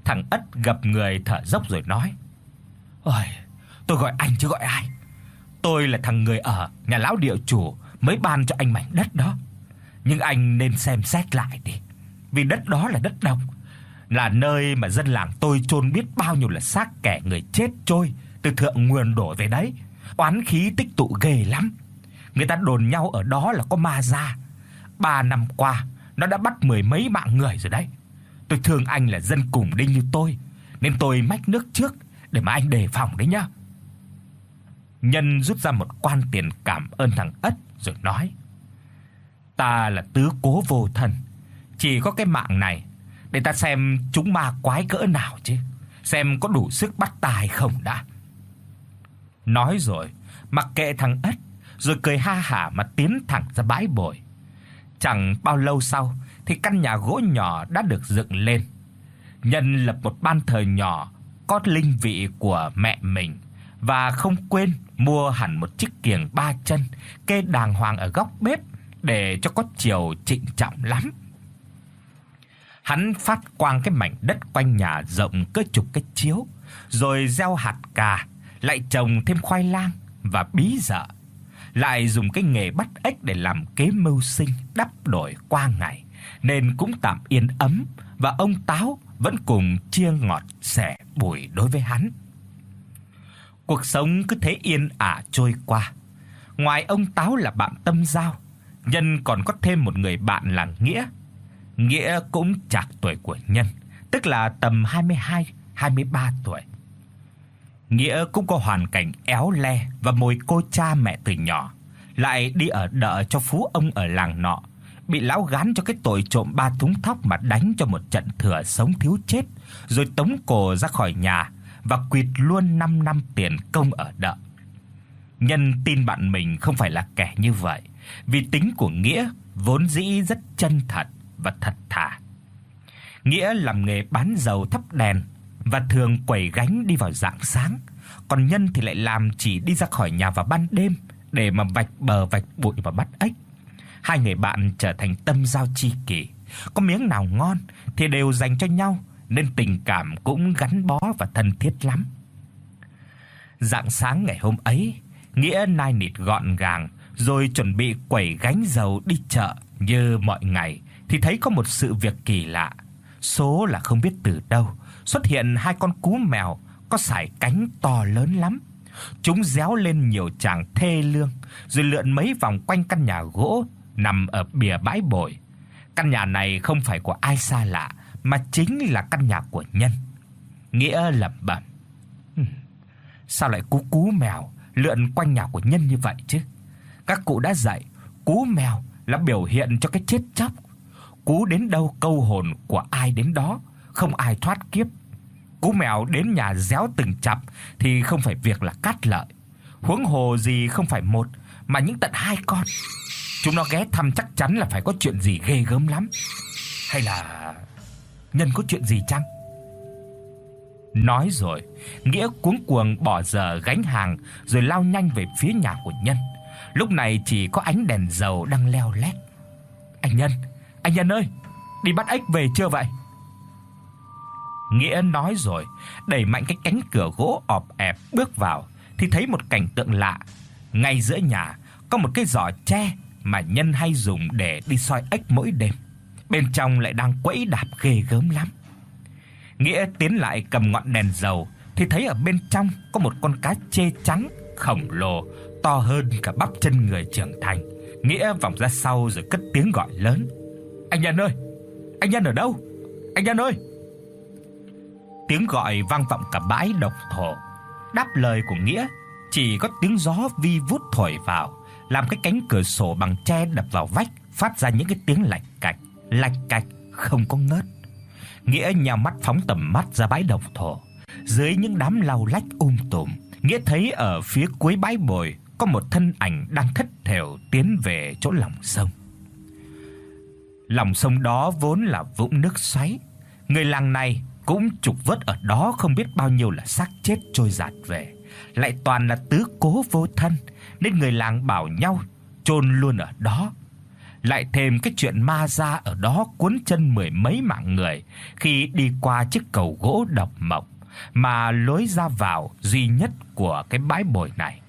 Thằng ất gặp người thở dốc rồi nói: "Ôi, tôi gọi anh chứ gọi ai? Tôi là thằng người ở nhà lão địa chủ mới ban cho anh mảnh đất đó. Nhưng anh nên xem xét lại đi, vì đất đó là đất đồng, là nơi mà dân làng tôi chôn biết bao nhiêu là xác kẻ người chết trôi từ thượng nguồn đổ về đấy. Oán khí tích tụ ghê lắm. Người ta đồn nhau ở đó là có ma ra. 3 năm qua nó đã bắt mười mấy mạng người rồi đấy. Tôi thương anh là dân cùng đinh như tôi, nên tôi mách nước trước để mà anh đề phòng đấy nhá." Nhân rút ra một quan tiền cảm ơn thằng ất rồi nói: "Ta là tứ cố vô thần, chỉ có cái mạng này để ta xem chúng ma quái cỡ nào chứ, xem có đủ sức bắt ta hay không đã." Nói rồi, mặc kệ thằng ất, rồi cười ha hả mà tiến thẳng ra bãi bồi. Chẳng bao lâu sau thì căn nhà gỗ nhỏ đã được dựng lên. Nhân lập một ban thờ nhỏ có linh vị của mẹ mình và không quên mua hẳn một chiếc kiềng ba chân kê đàng hoàng ở góc bếp để cho có chiều trịnh trọng lắm. Hắn phát quang cái mảnh đất quanh nhà rộng cỡ chục cái chiếu, rồi gieo hạt cà, lại trồng thêm khoai lang và bí dợ, lại dùng cái nghề bắt ếch để làm kế mưu sinh đắp đổi qua ngày, nên cũng tạm yên ấm và ông Táo vẫn cùng chia ngọt sẻ bùi đối với hắn. Cuộc sống cứ thế yên ả trôi qua. Ngoài ông Táo là bạn tâm giao, Nhân còn có thêm một người bạn là Nghĩa. Nghĩa cũng chạc tuổi của Nhân, tức là tầm 22, 23 tuổi. Nghĩa cũng có hoàn cảnh éo le và mồi cô cha mẹ từ nhỏ, lại đi ở đợ cho phú ông ở làng nọ, bị lão gán cho cái tội trộm ba thúng thóc mà đánh cho một trận thừa sống thiếu chết, rồi tống cổ ra khỏi nhà và quỵt luôn 5 năm tiền công ở đợ. Nhân tin bạn mình không phải là kẻ như vậy, vì tính của Nghĩa vốn dĩ rất chân thật và thật thà. Nghĩa làm nghề bán dầu thắp đèn và thường quẩy gánh đi vào rạng sáng, còn Nhân thì lại làm chỉ đi ra khỏi nhà vào ban đêm để mà vạch bờ vạch bụi và bắt ếch. Hai người bạn trở thành tâm giao tri kỷ, có miếng nào ngon thì đều dành cho nhau nên tình cảm cũng gắn bó và thân thiết lắm. Rạng sáng ngày hôm ấy, Nghĩa nai nịt gọn gàng rồi chuẩn bị quẩy gánh dầu đi chợ như mọi ngày thì thấy có một sự việc kỳ lạ. Số là không biết từ đâu xuất hiện hai con cú mèo có sải cánh to lớn lắm. Chúng réo lên nhiều tràng thê lương, rồi lượn mấy vòng quanh căn nhà gỗ nằm ở bìa bãi bồi. Căn nhà này không phải của ai xa lạ, mà chính là căn nhà của Nhân. Nghĩa lẩm bẩm. Sao lại cú cú mèo lượn quanh nhà của Nhân như vậy chứ? Các cụ đã dạy, cú mèo là biểu hiện cho cái chết chóc. Cú đến đâu câu hồn của ai đến đó, không ai thoát kiếp. Cú mèo đến nhà réo từng chập thì không phải việc là cắt lợi. Huống hồ gì không phải một mà những tận hai con. Chúng nó ghé thăm chắc chắn là phải có chuyện gì ghê gớm lắm. Hay là nhân có chuyện gì chăng? Nói rồi, Nghĩa cuống cuồng bỏ giờ gánh hàng rồi lao nhanh về phía nhà của Nhân. Lúc này chỉ có ánh đèn dầu đang leo lét. "Anh Nhân, anh Nhân ơi, đi bắt ếch về chưa vậy?" Nghĩa nói rồi, đẩy mạnh cái cánh cửa gỗ ọp ẹp bước vào thì thấy một cảnh tượng lạ. Ngay giữa nhà có một cái giỏ tre mà Nhân hay dùng để đi soi ếch mỗi đêm. Bên trong lại đang quẫy đạp ghê gớm lắm. Nghĩa tiến lại cầm ngọn đèn dầu thì thấy ở bên trong có một con cá chê trắng khổng lồ, to hơn cả bắp chân người trưởng thành. Nghĩa vòng ra sau rồi cất tiếng gọi lớn. "Anh Nhân ơi, anh Nhân ở đâu? Anh Nhân ơi!" Tiếng gọi vang vọng cả bãi độc thổ. Đáp lời của Nghĩa chỉ có tiếng gió vi vút thổi vào, làm cái cánh cửa sổ bằng tre đập vào vách phát ra những cái tiếng lạch cạch, lạch cạch không có ngớt. Nghĩa nhà mắt phóng tầm mắt ra bãi độc thổ. Dưới những đám lau lách um tùm, Nghĩa thấy ở phía cuối bãi bồi có một thân ảnh đang thất thểu tiến về chỗ lòng sông. Lòng sông đó vốn là vũng nước xoáy, người làng này cũng trục vớt ở đó không biết bao nhiêu là xác chết trôi dạt về, lại toàn là tứ cố vô thân, nên người làng bảo nhau chôn luôn ở đó. Lại thêm cái chuyện ma ra ở đó cuốn chân mười mấy mạng người khi đi qua chiếc cầu gỗ độc mộc mà lối ra vào duy nhất của cái bãi bồi này.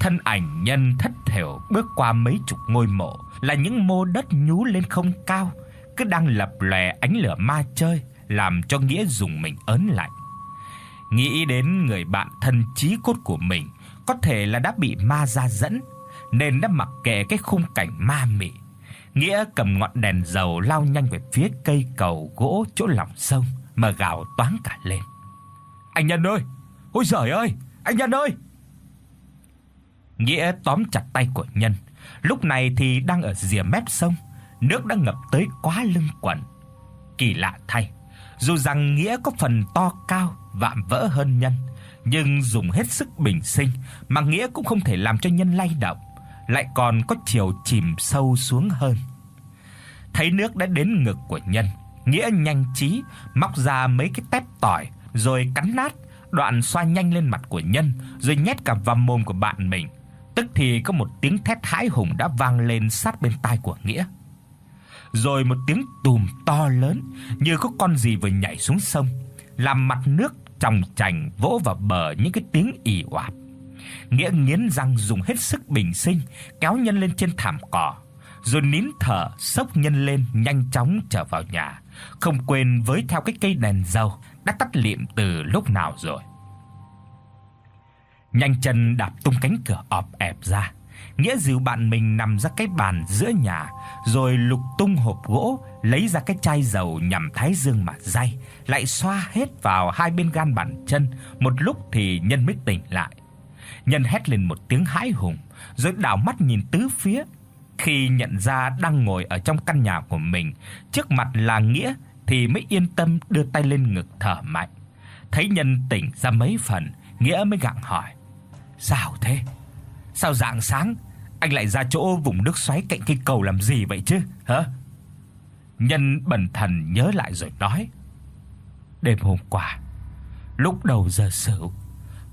Thân ảnh nhân thất thểu bước qua mấy chục ngôi mộ là những mô đất nhú lên không cao, cứ đang lập lòe ánh lửa ma chơi, làm cho nghĩa dùng mình ớn lạnh. Nghĩ đến người bạn thân chí cốt của mình có thể là đã bị ma ra dẫn, nên đã mặc kệ cái khung cảnh ma mị. Nghĩa cầm ngọn đèn dầu lao nhanh về phía cây cầu gỗ chỗ lòng sông mà gào toáng cả lên. Anh Nhân ơi, ôi giời ơi, anh Nhân ơi. Nghĩa tóm chặt tay của Nhân, lúc này thì đang ở rìa mép sông, nước đã ngập tới quá lưng quần. Kỳ lạ thay, dù rằng Nghĩa có phần to cao, vạm vỡ hơn Nhân, nhưng dùng hết sức bình sinh mà Nghĩa cũng không thể làm cho Nhân lay động, lại còn có chiều chìm sâu xuống hơn. Thấy nước đã đến ngực của Nhân, Nghĩa nhanh trí móc ra mấy cái tép tỏi rồi cắn nát, đoạn xoa nhanh lên mặt của Nhân, rồi nhét cả vào mồm của bạn mình. Tức thì có một tiếng thét hãi hùng đã vang lên sát bên tai của Nghĩa. Rồi một tiếng tùm to lớn như có con gì vừa nhảy xuống sông, làm mặt nước trong chành vỗ vào bờ những cái tiếng ì oạp. Nghĩa nghiến răng dùng hết sức bình sinh kéo Nhân lên trên thảm cỏ, rồi nín thở sốc Nhân lên nhanh chóng trở vào nhà, không quên với theo cái cây đèn dầu đã tắt lịm từ lúc nào rồi. Nhanh chân đạp tung cánh cửa ọp ẹp ra. Nghĩa dìu bạn mình nằm ra cái bàn giữa nhà, rồi lục tung hộp gỗ, lấy ra cái chai dầu nhằm thái dương mà day, lại xoa hết vào hai bên gan bàn chân, một lúc thì Nhân mới tỉnh lại. Nhân hét lên một tiếng hãi hùng, rồi đảo mắt nhìn tứ phía. Khi nhận ra đang ngồi ở trong căn nhà của mình, trước mặt là Nghĩa thì mới yên tâm đưa tay lên ngực thở mạnh. Thấy Nhân tỉnh ra mấy phần, Nghĩa mới gặng hỏi: "Sao thế? Sao dạng sáng anh lại ra chỗ vùng nước xoáy cạnh cây cầu làm gì vậy chứ, hả?" Nhân bần thần nhớ lại rồi nói: "Đêm hôm qua, lúc đầu giờ sửu,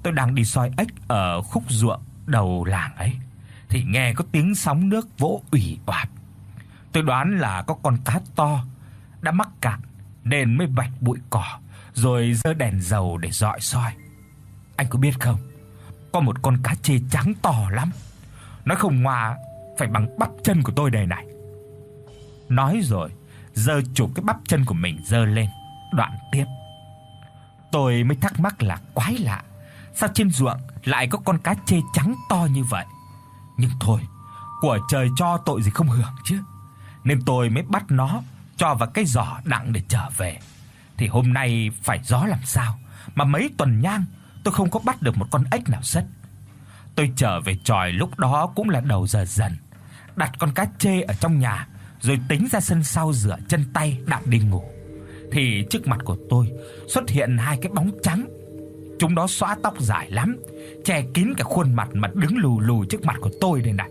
tôi đang đi soi ếch ở khúc ruộng đầu làng ấy thì nghe có tiếng sóng nước vỗ ủy oạp. Tôi đoán là có con cá to đã mắc cạn nên mới vạch bụi cỏ rồi giơ đèn dầu để dọi soi. Anh có biết không, có một con cá chê trắng to lắm. Nó không ngoa phải bằng bắp chân của tôi đây này. Nói rồi, giơ chụp cái bắp chân của mình giơ lên, đoạn tiếp. Tôi mới thắc mắc là quái lạ, sao trên ruộng lại có con cá chê trắng to như vậy? Nhưng thôi, của trời cho tội gì không hưởng chứ. Nên tôi mới bắt nó cho vào cái giỏ đặng để trở về. Thì hôm nay phải gió làm sao mà mấy tuần nhang tôi không có bắt được một con ếch nào sất. Tôi trở về tròi lúc đó cũng là đầu giờ dần. Đặt con cá chê ở trong nhà rồi tính ra sân sau rửa chân tay đặng đi ngủ. Thì trước mặt của tôi xuất hiện hai cái bóng trắng. Chúng đó xõa tóc dài lắm, che kín cả khuôn mặt mà đứng lù lù trước mặt của tôi đây này.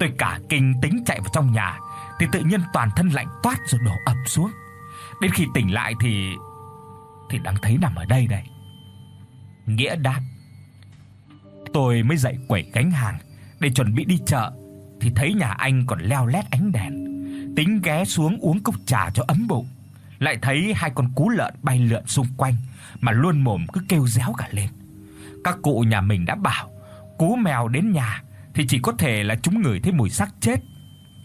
Tôi cả kinh tính chạy vào trong nhà thì tự nhiên toàn thân lạnh toát rồi đổ ập xuống. Đến khi tỉnh lại thì thì đang thấy nằm ở đây đây. Nghĩa đáp. Tôi mới dậy quẩy gánh hàng để chuẩn bị đi chợ thì thấy nhà anh còn leo lét ánh đèn. Tính ghé xuống uống cốc trà cho ấm bụng, lại thấy hai con cú lợn bay lượn xung quanh mà luôn mồm cứ kêu réo cả lên. Các cụ nhà mình đã bảo, cú mèo đến nhà thì chỉ có thể là chúng người thấy mùi xác chết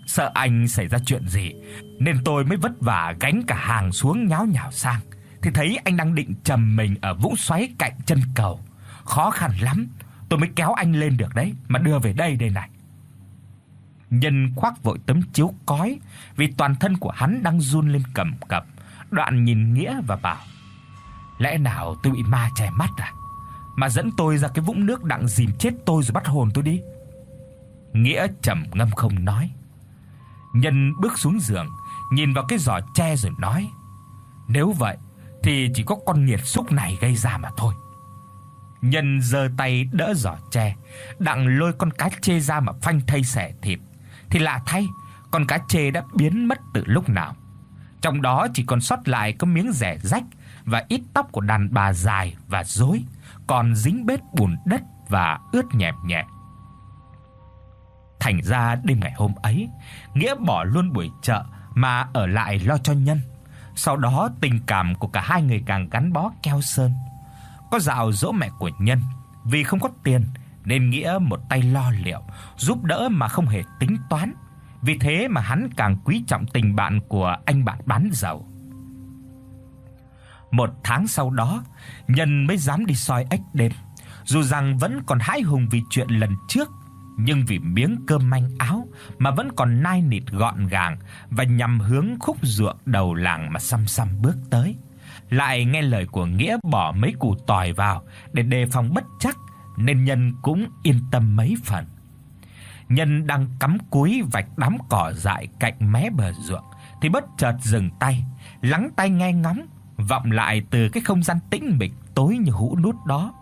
sợ anh xảy ra chuyện gì, nên tôi mới vất vả gánh cả hàng xuống nháo nhào sang. Thì thấy anh đang định trầm mình ở vũng xoáy cạnh chân cầu. Khó khăn lắm, tôi mới kéo anh lên được đấy, mà đưa về đây đây này. Nhân khoác vội tấm chiếu cói, vì toàn thân của hắn đang run lên cầm cập. Đoạn nhìn Nghĩa và bảo: "Lẽ nào tôi bị ma che mắt à? Mà dẫn tôi ra cái vũng nước đặng dìm chết tôi rồi bắt hồn tôi đi." Nghĩa trầm ngâm không nói. Nhân bước xuống giường, nhìn vào cái giỏ tre rồi nói: "Nếu vậy thì chỉ có con nghiệt xúc này gây ra mà thôi." Nhân giơ tay đỡ giỏ tre, đặng lôi con cá chê ra mà phanh thây xẻ thịt. Thì lạ thay, con cá chê đã biến mất từ lúc nào. Trong đó chỉ còn sót lại có miếng rẻ rách và ít tóc của đàn bà dài và rối, còn dính bết bùn đất và ướt nhẹp nhẹ. Thành ra đêm ngày hôm ấy, Nghĩa bỏ luôn buổi chợ mà ở lại lo cho Nhân. Sau đó tình cảm của cả hai người càng gắn bó keo sơn. Có dạo dỗ mẹ của Nhân, vì không có tiền nên Nghĩa một tay lo liệu, giúp đỡ mà không hề tính toán. Vì thế mà hắn càng quý trọng tình bạn của anh bạn bán dầu. Một tháng sau đó, Nhân mới dám đi soi ếch đêm, dù rằng vẫn còn hãi hùng vì chuyện lần trước nhưng vì miếng cơm manh áo mà vẫn còn nai nịt gọn gàng và nhằm hướng khúc ruộng đầu làng mà xăm xăm bước tới. Lại nghe lời của Nghĩa bỏ mấy củ tỏi vào để đề phòng bất chắc, nên Nhân cũng yên tâm mấy phần. Nhân đang cắm cúi vạch đám cỏ dại cạnh mé bờ ruộng thì bất chợt dừng tay, lắng tai nghe ngóng, vọng lại từ cái không gian tĩnh mịch tối như hũ nút đó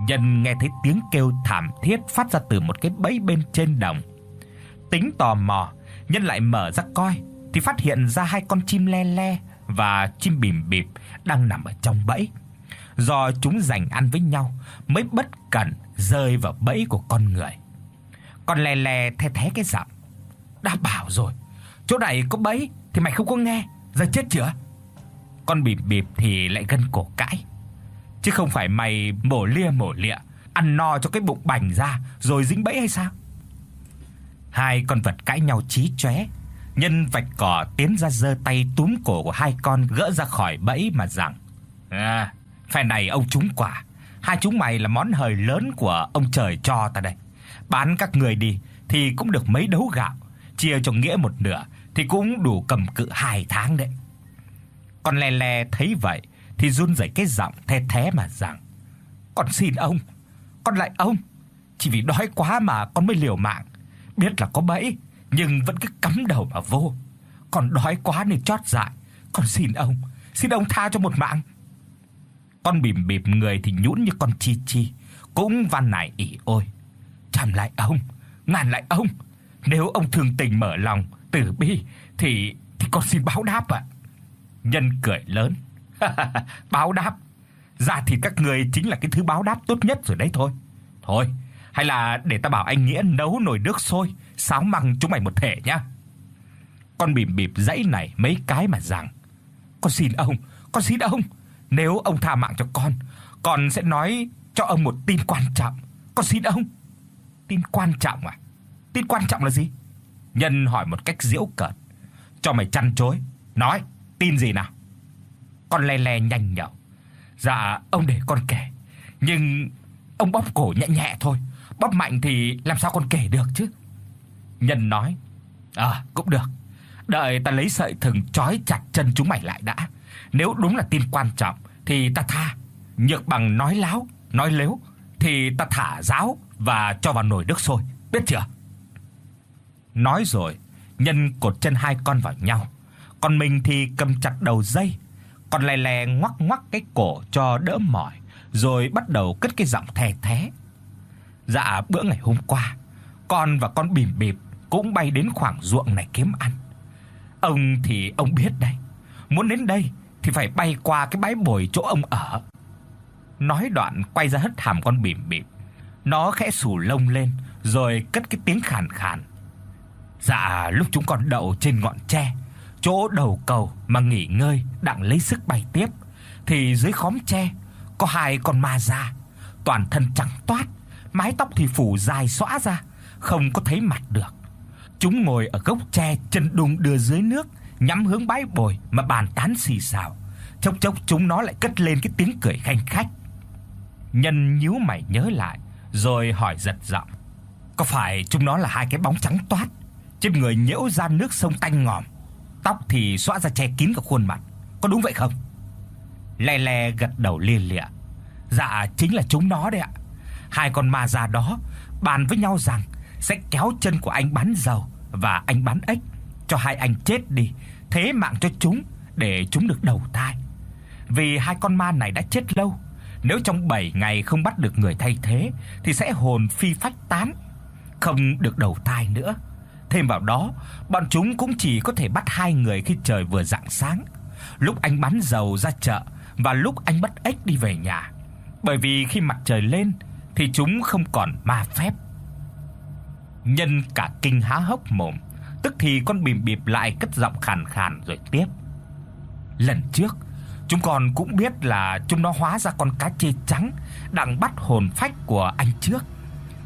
Nhân nghe thấy tiếng kêu thảm thiết phát ra từ một cái bẫy bên trên đồng. Tính tò mò, Nhân lại mở ra coi thì phát hiện ra hai con chim le le và chim bìm bịp đang nằm ở trong bẫy. Do chúng giành ăn với nhau mới bất cẩn rơi vào bẫy của con người còn lè lè the thé cái giọng. Đã bảo rồi, chỗ này có bẫy thì mày không có nghe, giờ chết chưa? Con bịp bịp thì lại gân cổ cãi chứ không phải mày mổ lia mổ lịa, ăn no cho cái bụng bành ra rồi dính bẫy hay sao? Hai con vật cãi nhau chí chóe, nhân vạch cỏ tiến ra giơ tay túm cổ của hai con gỡ ra khỏi bẫy mà rằng: "À, phe này ông trúng quả, Hai chúng mày là món hời lớn của ông trời cho ta đây. Bán các người đi thì cũng được mấy đấu gạo, chia cho nghĩa một nửa thì cũng đủ cầm cự hai tháng đấy. Con lè lè thấy vậy thì run rẩy cái giọng the thé mà rằng: "Con xin ông, con lại ông, chỉ vì đói quá mà con mới liều mạng, biết là có bẫy nhưng vẫn cứ cắm đầu mà vô. Con đói quá nên chót dại, con xin ông, xin ông tha cho một mạng." Con bìm bịp người thì nhũn như con chi chi, cũng van nài ỉ ôi. "Chăm lại ông, ngàn lại ông, nếu ông thương tình mở lòng, từ bi thì thì con xin báo đáp ạ." Nhân cười lớn. báo đáp. ra thì các người chính là cái thứ báo đáp tốt nhất rồi đấy thôi. Thôi, hay là để ta bảo anh Nghĩa nấu nồi nước sôi, sáo măng chúng mày một thể nhá. Con bìm bịp dãy này mấy cái mà rằng, con xin ông, con xin ông, nếu ông tha mạng cho con, con sẽ nói cho ông một tin quan trọng. Con xin ông. Tin quan trọng à? Tin quan trọng là gì? Nhân hỏi một cách giễu cợt. Cho mày chăn chối, nói, tin gì nào? Con le le nhanh nhậu. Dạ, ông để con kể, nhưng ông bóp cổ nhẹ nhẹ thôi, bóp mạnh thì làm sao con kể được chứ? Nhân nói, "À, cũng được. Đợi ta lấy sợi thừng trói chặt chân chúng mày lại đã. Nếu đúng là tin quan trọng thì ta tha, nhược bằng nói láo, nói lếu thì ta thả giáo và cho vào nồi nước sôi, biết chưa?" Nói rồi, Nhân cột chân hai con vào nhau, còn mình thì cầm chặt đầu dây, còn lè lè ngoắc ngoắc cái cổ cho đỡ mỏi, rồi bắt đầu cất cái giọng thè thé. Dạ bữa ngày hôm qua, con và con bìm bịp cũng bay đến khoảng ruộng này kiếm ăn. Ông thì ông biết đấy, muốn đến đây thì phải bay qua cái bãi bồi chỗ ông ở. Nói đoạn quay ra hất hàm con bìm bịp. Nó khẽ sù lông lên rồi cất cái tiếng khàn khàn. Dạ lúc chúng con đậu trên ngọn tre, chỗ đầu cầu mà nghỉ ngơi đặng lấy sức bay tiếp thì dưới khóm tre có hai con ma da, toàn thân trắng toát, mái tóc thì phủ dài xõa ra, không có thấy mặt được. Chúng ngồi ở gốc tre chân đùng đưa dưới nước, nhắm hướng bãi bồi mà bàn tán xì xào. Chốc chốc chúng nó lại cất lên cái tiếng cười khanh khách. Nhân nhíu mày nhớ lại, rồi hỏi giật giọng: "Có phải chúng nó là hai cái bóng trắng toát, trên người nhiễu ra nước sông tanh ngòm, tóc thì xõa ra che kín cả khuôn mặt, có đúng vậy không?" Lè lè gật đầu lia lịa. "Dạ, chính là chúng nó đấy ạ. Hai con ma già đó bàn với nhau rằng sẽ kéo chân của anh bán dầu và anh bán ếch cho hai anh chết đi, thế mạng cho chúng để chúng được đầu thai. Vì hai con ma này đã chết lâu, nếu trong 7 ngày không bắt được người thay thế thì sẽ hồn phi phách tán, không được đầu thai nữa. Thêm vào đó, bọn chúng cũng chỉ có thể bắt hai người khi trời vừa rạng sáng, lúc anh bán dầu ra chợ và lúc anh bắt ếch đi về nhà. Bởi vì khi mặt trời lên thì chúng không còn ma phép. Nhân cả kinh há hốc mồm, tức thì con bìm bịp lại cất giọng khàn khàn rồi tiếp. Lần trước, chúng con cũng biết là chúng nó hóa ra con cá chê trắng đang bắt hồn phách của anh trước.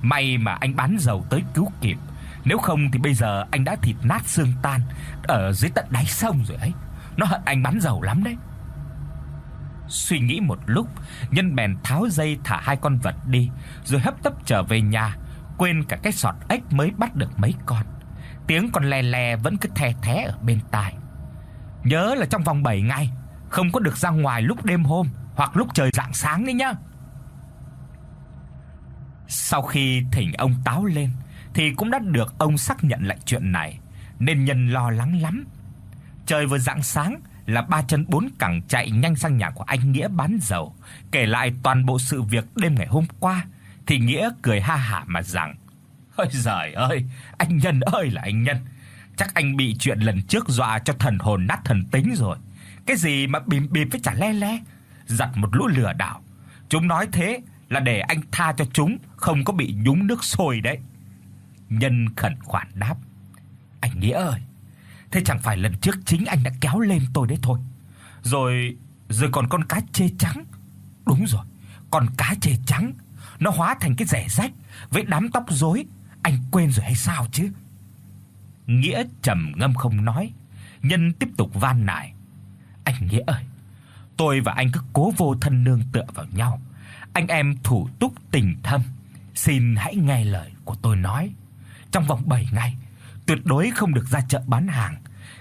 May mà anh bán dầu tới cứu kịp, nếu không thì bây giờ anh đã thịt nát xương tan ở dưới tận đáy sông rồi ấy. Nó hận anh bán dầu lắm đấy. Suy nghĩ một lúc, Nhân bèn tháo dây thả hai con vật đi, rồi hấp tấp trở về nhà, quên cả cái sọt ếch mới bắt được mấy con. Tiếng con le le vẫn cứ thè thé ở bên tai. Nhớ là trong vòng 7 ngày không có được ra ngoài lúc đêm hôm hoặc lúc trời rạng sáng đấy nhá. Sau khi thỉnh ông táo lên thì cũng đã được ông xác nhận lại chuyện này, nên nhân lo lắng lắm. Trời vừa rạng sáng là ba chân bốn cẳng chạy nhanh sang nhà của anh Nghĩa bán dầu, kể lại toàn bộ sự việc đêm ngày hôm qua, thì Nghĩa cười ha hả mà rằng: "Ôi giời ơi, anh Nhân ơi là anh Nhân, chắc anh bị chuyện lần trước dọa cho thần hồn nát thần tính rồi. Cái gì mà bìm bìm với chả le le, giật một lũ lừa đảo. Chúng nói thế là để anh tha cho chúng, không có bị nhúng nước sôi đấy." Nhân khẩn khoản đáp: "Anh Nghĩa ơi, thế chẳng phải lần trước chính anh đã kéo lên tôi đấy thôi. Rồi rồi còn con cá chê trắng. Đúng rồi, con cá chê trắng nó hóa thành cái rẻ rách với đám tóc rối, anh quên rồi hay sao chứ?" Nghĩa trầm ngâm không nói, Nhân tiếp tục van nài. "Anh Nghĩa ơi, tôi và anh cứ cố vô thân nương tựa vào nhau. Anh em thủ túc tình thâm, xin hãy nghe lời của tôi nói. Trong vòng 7 ngày, tuyệt đối không được ra chợ bán hàng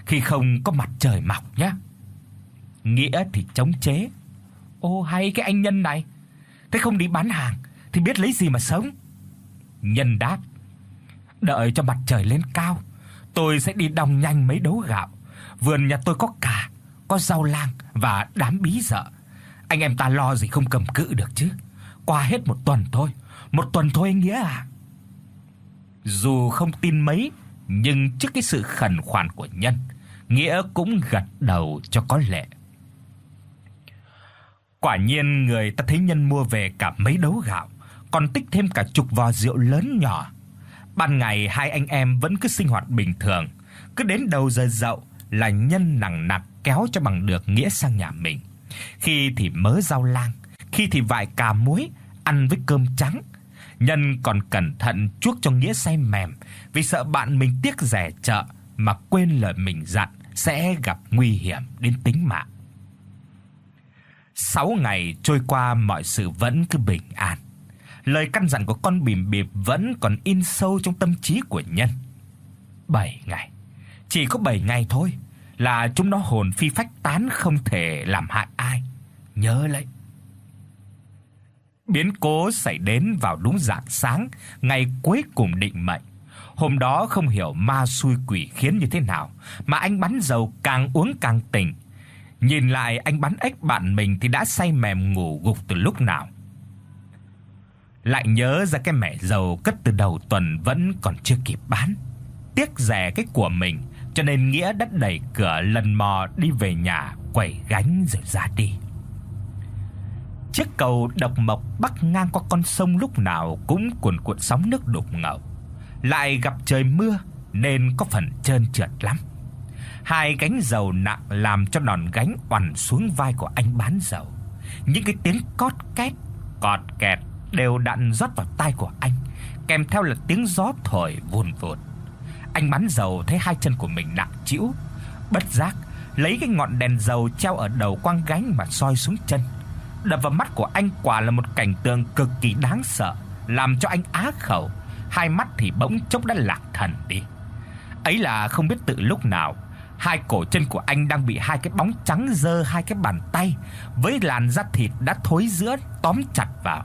khi không có mặt trời mọc nhé. Nghĩa thì chống chế. Ô hay cái anh nhân này. Thế không đi bán hàng thì biết lấy gì mà sống? Nhân đáp: Đợi cho mặt trời lên cao, tôi sẽ đi đồng nhanh mấy đấu gạo. Vườn nhà tôi có cả có rau lang và đám bí dợ. Anh em ta lo gì không cầm cự được chứ. Qua hết một tuần thôi, một tuần thôi anh Nghĩa à. Dù không tin mấy, nhưng trước cái sự khẩn khoản của Nhân, Nghĩa cũng gật đầu cho có lệ. Quả nhiên người ta thấy Nhân mua về cả mấy đấu gạo, còn tích thêm cả chục vò rượu lớn nhỏ. Ban ngày hai anh em vẫn cứ sinh hoạt bình thường, cứ đến đầu giờ dậu là Nhân nặng nặc kéo cho bằng được Nghĩa sang nhà mình. Khi thì mớ rau lang, khi thì vài cà muối ăn với cơm trắng. Nhân còn cẩn thận chuốc cho Nghĩa say mềm vì sợ bạn mình tiếc rẻ chợ mà quên lời mình dặn sẽ gặp nguy hiểm đến tính mạng. 6 ngày trôi qua mọi sự vẫn cứ bình an. Lời căn dặn của con bìm bịp vẫn còn in sâu trong tâm trí của Nhân. 7 ngày. Chỉ có 7 ngày thôi là chúng nó hồn phi phách tán không thể làm hại ai. Nhớ lấy. Biến cố xảy đến vào đúng rạng sáng ngày cuối cùng định mệnh. Hôm đó không hiểu ma xui quỷ khiến như thế nào mà anh bắn dầu càng uống càng tỉnh. Nhìn lại anh bắn ếch bạn mình thì đã say mềm ngủ gục từ lúc nào. Lại nhớ ra cái mẻ dầu cất từ đầu tuần vẫn còn chưa kịp bán. Tiếc rẻ cái của mình, cho nên Nghĩa đã đẩy cửa lần mò đi về nhà quẩy gánh rồi ra đi. Chiếc cầu độc mộc bắc ngang qua con sông lúc nào cũng cuồn cuộn sóng nước đục ngầu, lại gặp trời mưa nên có phần trơn trượt lắm. Hai gánh dầu nặng làm cho đòn gánh oằn xuống vai của anh bán dầu. Những cái tiếng cót két, cọt kẹt đều đặn rót vào tai của anh, kèm theo là tiếng gió thổi vùn vụt. Anh bắn dầu thấy hai chân của mình nặng trĩu, bất giác lấy cái ngọn đèn dầu treo ở đầu quăng gánh mà soi xuống chân. Đập vào mắt của anh quả là một cảnh tượng cực kỳ đáng sợ, làm cho anh á khẩu, hai mắt thì bỗng chốc đã lạc thần đi. Ấy là không biết từ lúc nào, hai cổ chân của anh đang bị hai cái bóng trắng giơ hai cái bàn tay với làn da thịt đã thối rữa tóm chặt vào.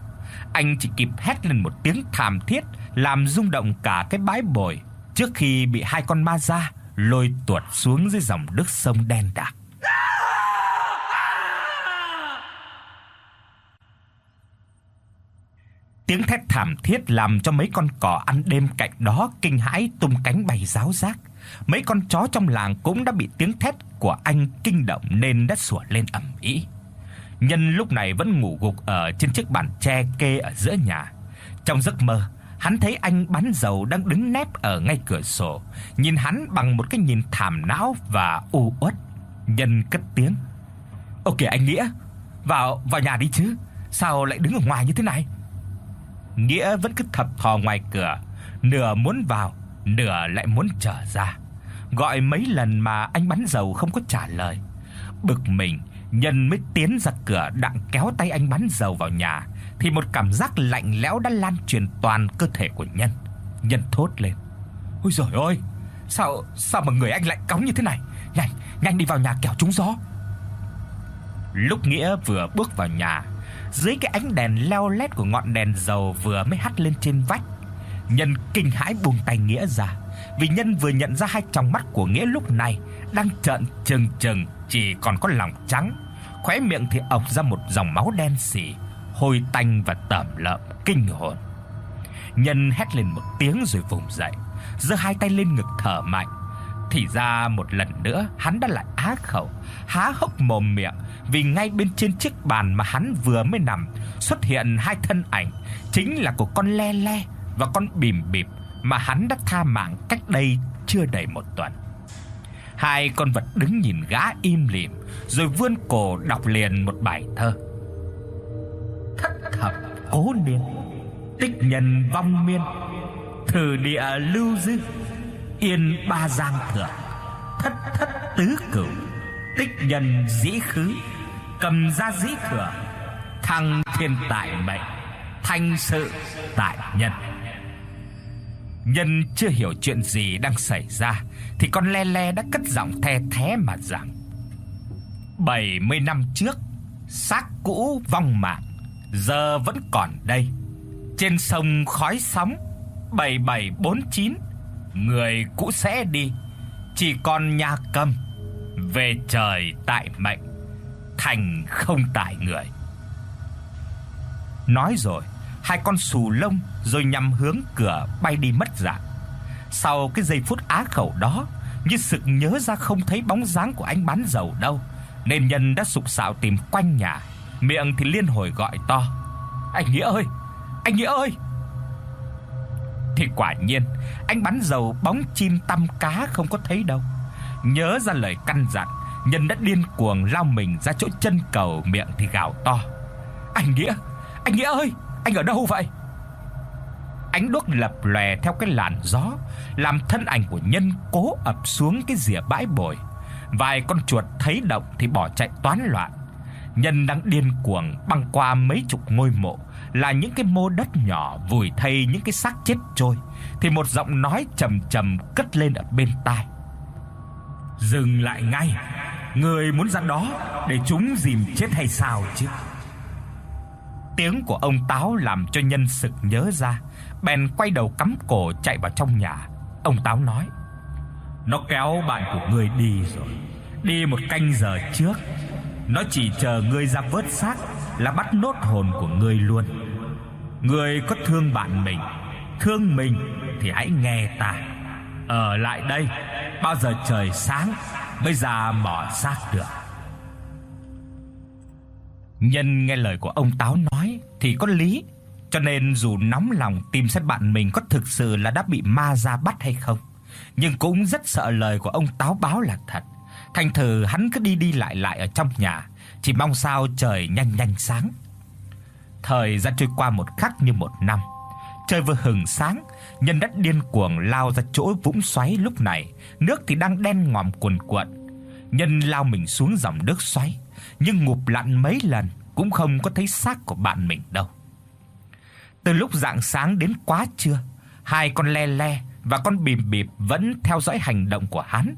Anh chỉ kịp hét lên một tiếng thảm thiết làm rung động cả cái bãi bồi trước khi bị hai con ma da lôi tuột xuống dưới dòng nước sông đen đặc. Tiếng thét thảm thiết làm cho mấy con cò ăn đêm cạnh đó kinh hãi tung cánh bay ráo rác. Mấy con chó trong làng cũng đã bị tiếng thét của anh kinh động nên đã sủa lên ầm ĩ. Nhân lúc này vẫn ngủ gục ở trên chiếc bàn tre kê ở giữa nhà. Trong giấc mơ, hắn thấy anh bán dầu đang đứng nép ở ngay cửa sổ, nhìn hắn bằng một cái nhìn thảm não và u uất. Nhân cất tiếng: "Ok anh Nghĩa, vào vào nhà đi chứ, sao lại đứng ở ngoài như thế này?" Nghĩa vẫn cứ thập thò ngoài cửa, nửa muốn vào, nửa lại muốn trở ra. Gọi mấy lần mà anh bắn dầu không có trả lời. Bực mình, Nhân mới tiến ra cửa đặng kéo tay anh bắn dầu vào nhà thì một cảm giác lạnh lẽo đã lan truyền toàn cơ thể của Nhân. Nhân thốt lên: "Ôi giời ơi, sao sao mà người anh lạnh cóng như thế này? Nhanh, nhanh đi vào nhà kẻo trúng gió." Lúc Nghĩa vừa bước vào nhà, dưới cái ánh đèn leo lét của ngọn đèn dầu vừa mới hắt lên trên vách, Nhân kinh hãi buông tay Nghĩa ra, vì Nhân vừa nhận ra hai tròng mắt của Nghĩa lúc này đang trợn trừng trừng, chỉ còn có lòng trắng, khóe miệng thì ọc ra một dòng máu đen sì, hôi tanh và tẩm lợm kinh hồn. Nhân hét lên một tiếng rồi vùng dậy, giơ hai tay lên ngực thở mạnh. Thì ra một lần nữa hắn đã lại á khẩu, há hốc mồm miệng vì ngay bên trên chiếc bàn mà hắn vừa mới nằm xuất hiện hai thân ảnh, chính là của con le le và con bìm bịp mà hắn đã tha mạng cách đây chưa đầy một tuần. Hai con vật đứng nhìn gã im lìm, rồi vươn cổ đọc liền một bài thơ. Thất thập cố niên, tích nhân vong miên, thử địa lưu dư, yên ba giang thượng, thất thất tứ cửu, tích nhân dĩ khứ, cầm ra dĩ thừa, thăng thiên tại mệnh, thanh sự tại nhân. Nhân chưa hiểu chuyện gì đang xảy ra thì con le le đã cất giọng the thé mà rằng: 70 năm trước, xác cũ vong mạng, giờ vẫn còn đây. Trên sông khói sóng 7749, người cũ sẽ đi, chỉ còn nhà cầm về trời tại mệnh, thành không tại người. Nói rồi, hai con sù lông rồi nhằm hướng cửa bay đi mất dạng. Sau cái giây phút á khẩu đó, như sực nhớ ra không thấy bóng dáng của anh bán dầu đâu, nên nhân đã sục sạo tìm quanh nhà, miệng thì liên hồi gọi to: "Anh Nghĩa ơi, anh Nghĩa ơi!" Thì quả nhiên, anh bán dầu bóng chim tăm cá không có thấy đâu. Nhớ ra lời căn dặn, nhân đã điên cuồng lao mình ra chỗ chân cầu, miệng thì gào to: "Anh Nghĩa, anh Nghĩa ơi, anh ở đâu vậy?" Ánh đuốc lập lòe theo cái làn gió, làm thân ảnh của nhân cố ập xuống cái rìa bãi bồi. Vài con chuột thấy động thì bỏ chạy toán loạn. Nhân đang điên cuồng băng qua mấy chục ngôi mộ, là những cái mô đất nhỏ vùi thay những cái xác chết trôi, thì một giọng nói trầm trầm cất lên ở bên tai. Dừng lại ngay, người muốn ra đó để chúng dìm chết hay sao chứ? Tiếng của ông Táo làm cho nhân sự nhớ ra, bèn quay đầu cắm cổ chạy vào trong nhà. Ông Táo nói: "Nó kéo bạn của ngươi đi rồi, đi một canh giờ trước. Nó chỉ chờ ngươi ra vớt xác là bắt nốt hồn của ngươi luôn. Ngươi có thương bạn mình, thương mình thì hãy nghe ta. Ở lại đây, bao giờ trời sáng mới ra mỏ xác được." Nhân nghe lời của ông Táo nói thì có lý, cho nên dù nóng lòng tìm xét bạn mình có thực sự là đã bị ma ra bắt hay không, nhưng cũng rất sợ lời của ông Táo báo là thật. Thành thử hắn cứ đi đi lại lại ở trong nhà, chỉ mong sao trời nhanh nhanh sáng. Thời gian trôi qua một khắc như một năm. Trời vừa hừng sáng, nhân đất điên cuồng lao ra chỗ vũng xoáy lúc này, nước thì đang đen ngòm cuồn cuộn. Nhân lao mình xuống dòng nước xoáy, nhưng ngụp lặn mấy lần cũng không có thấy xác của bạn mình đâu. Từ lúc rạng sáng đến quá trưa, hai con le le và con bìm bịp vẫn theo dõi hành động của hắn.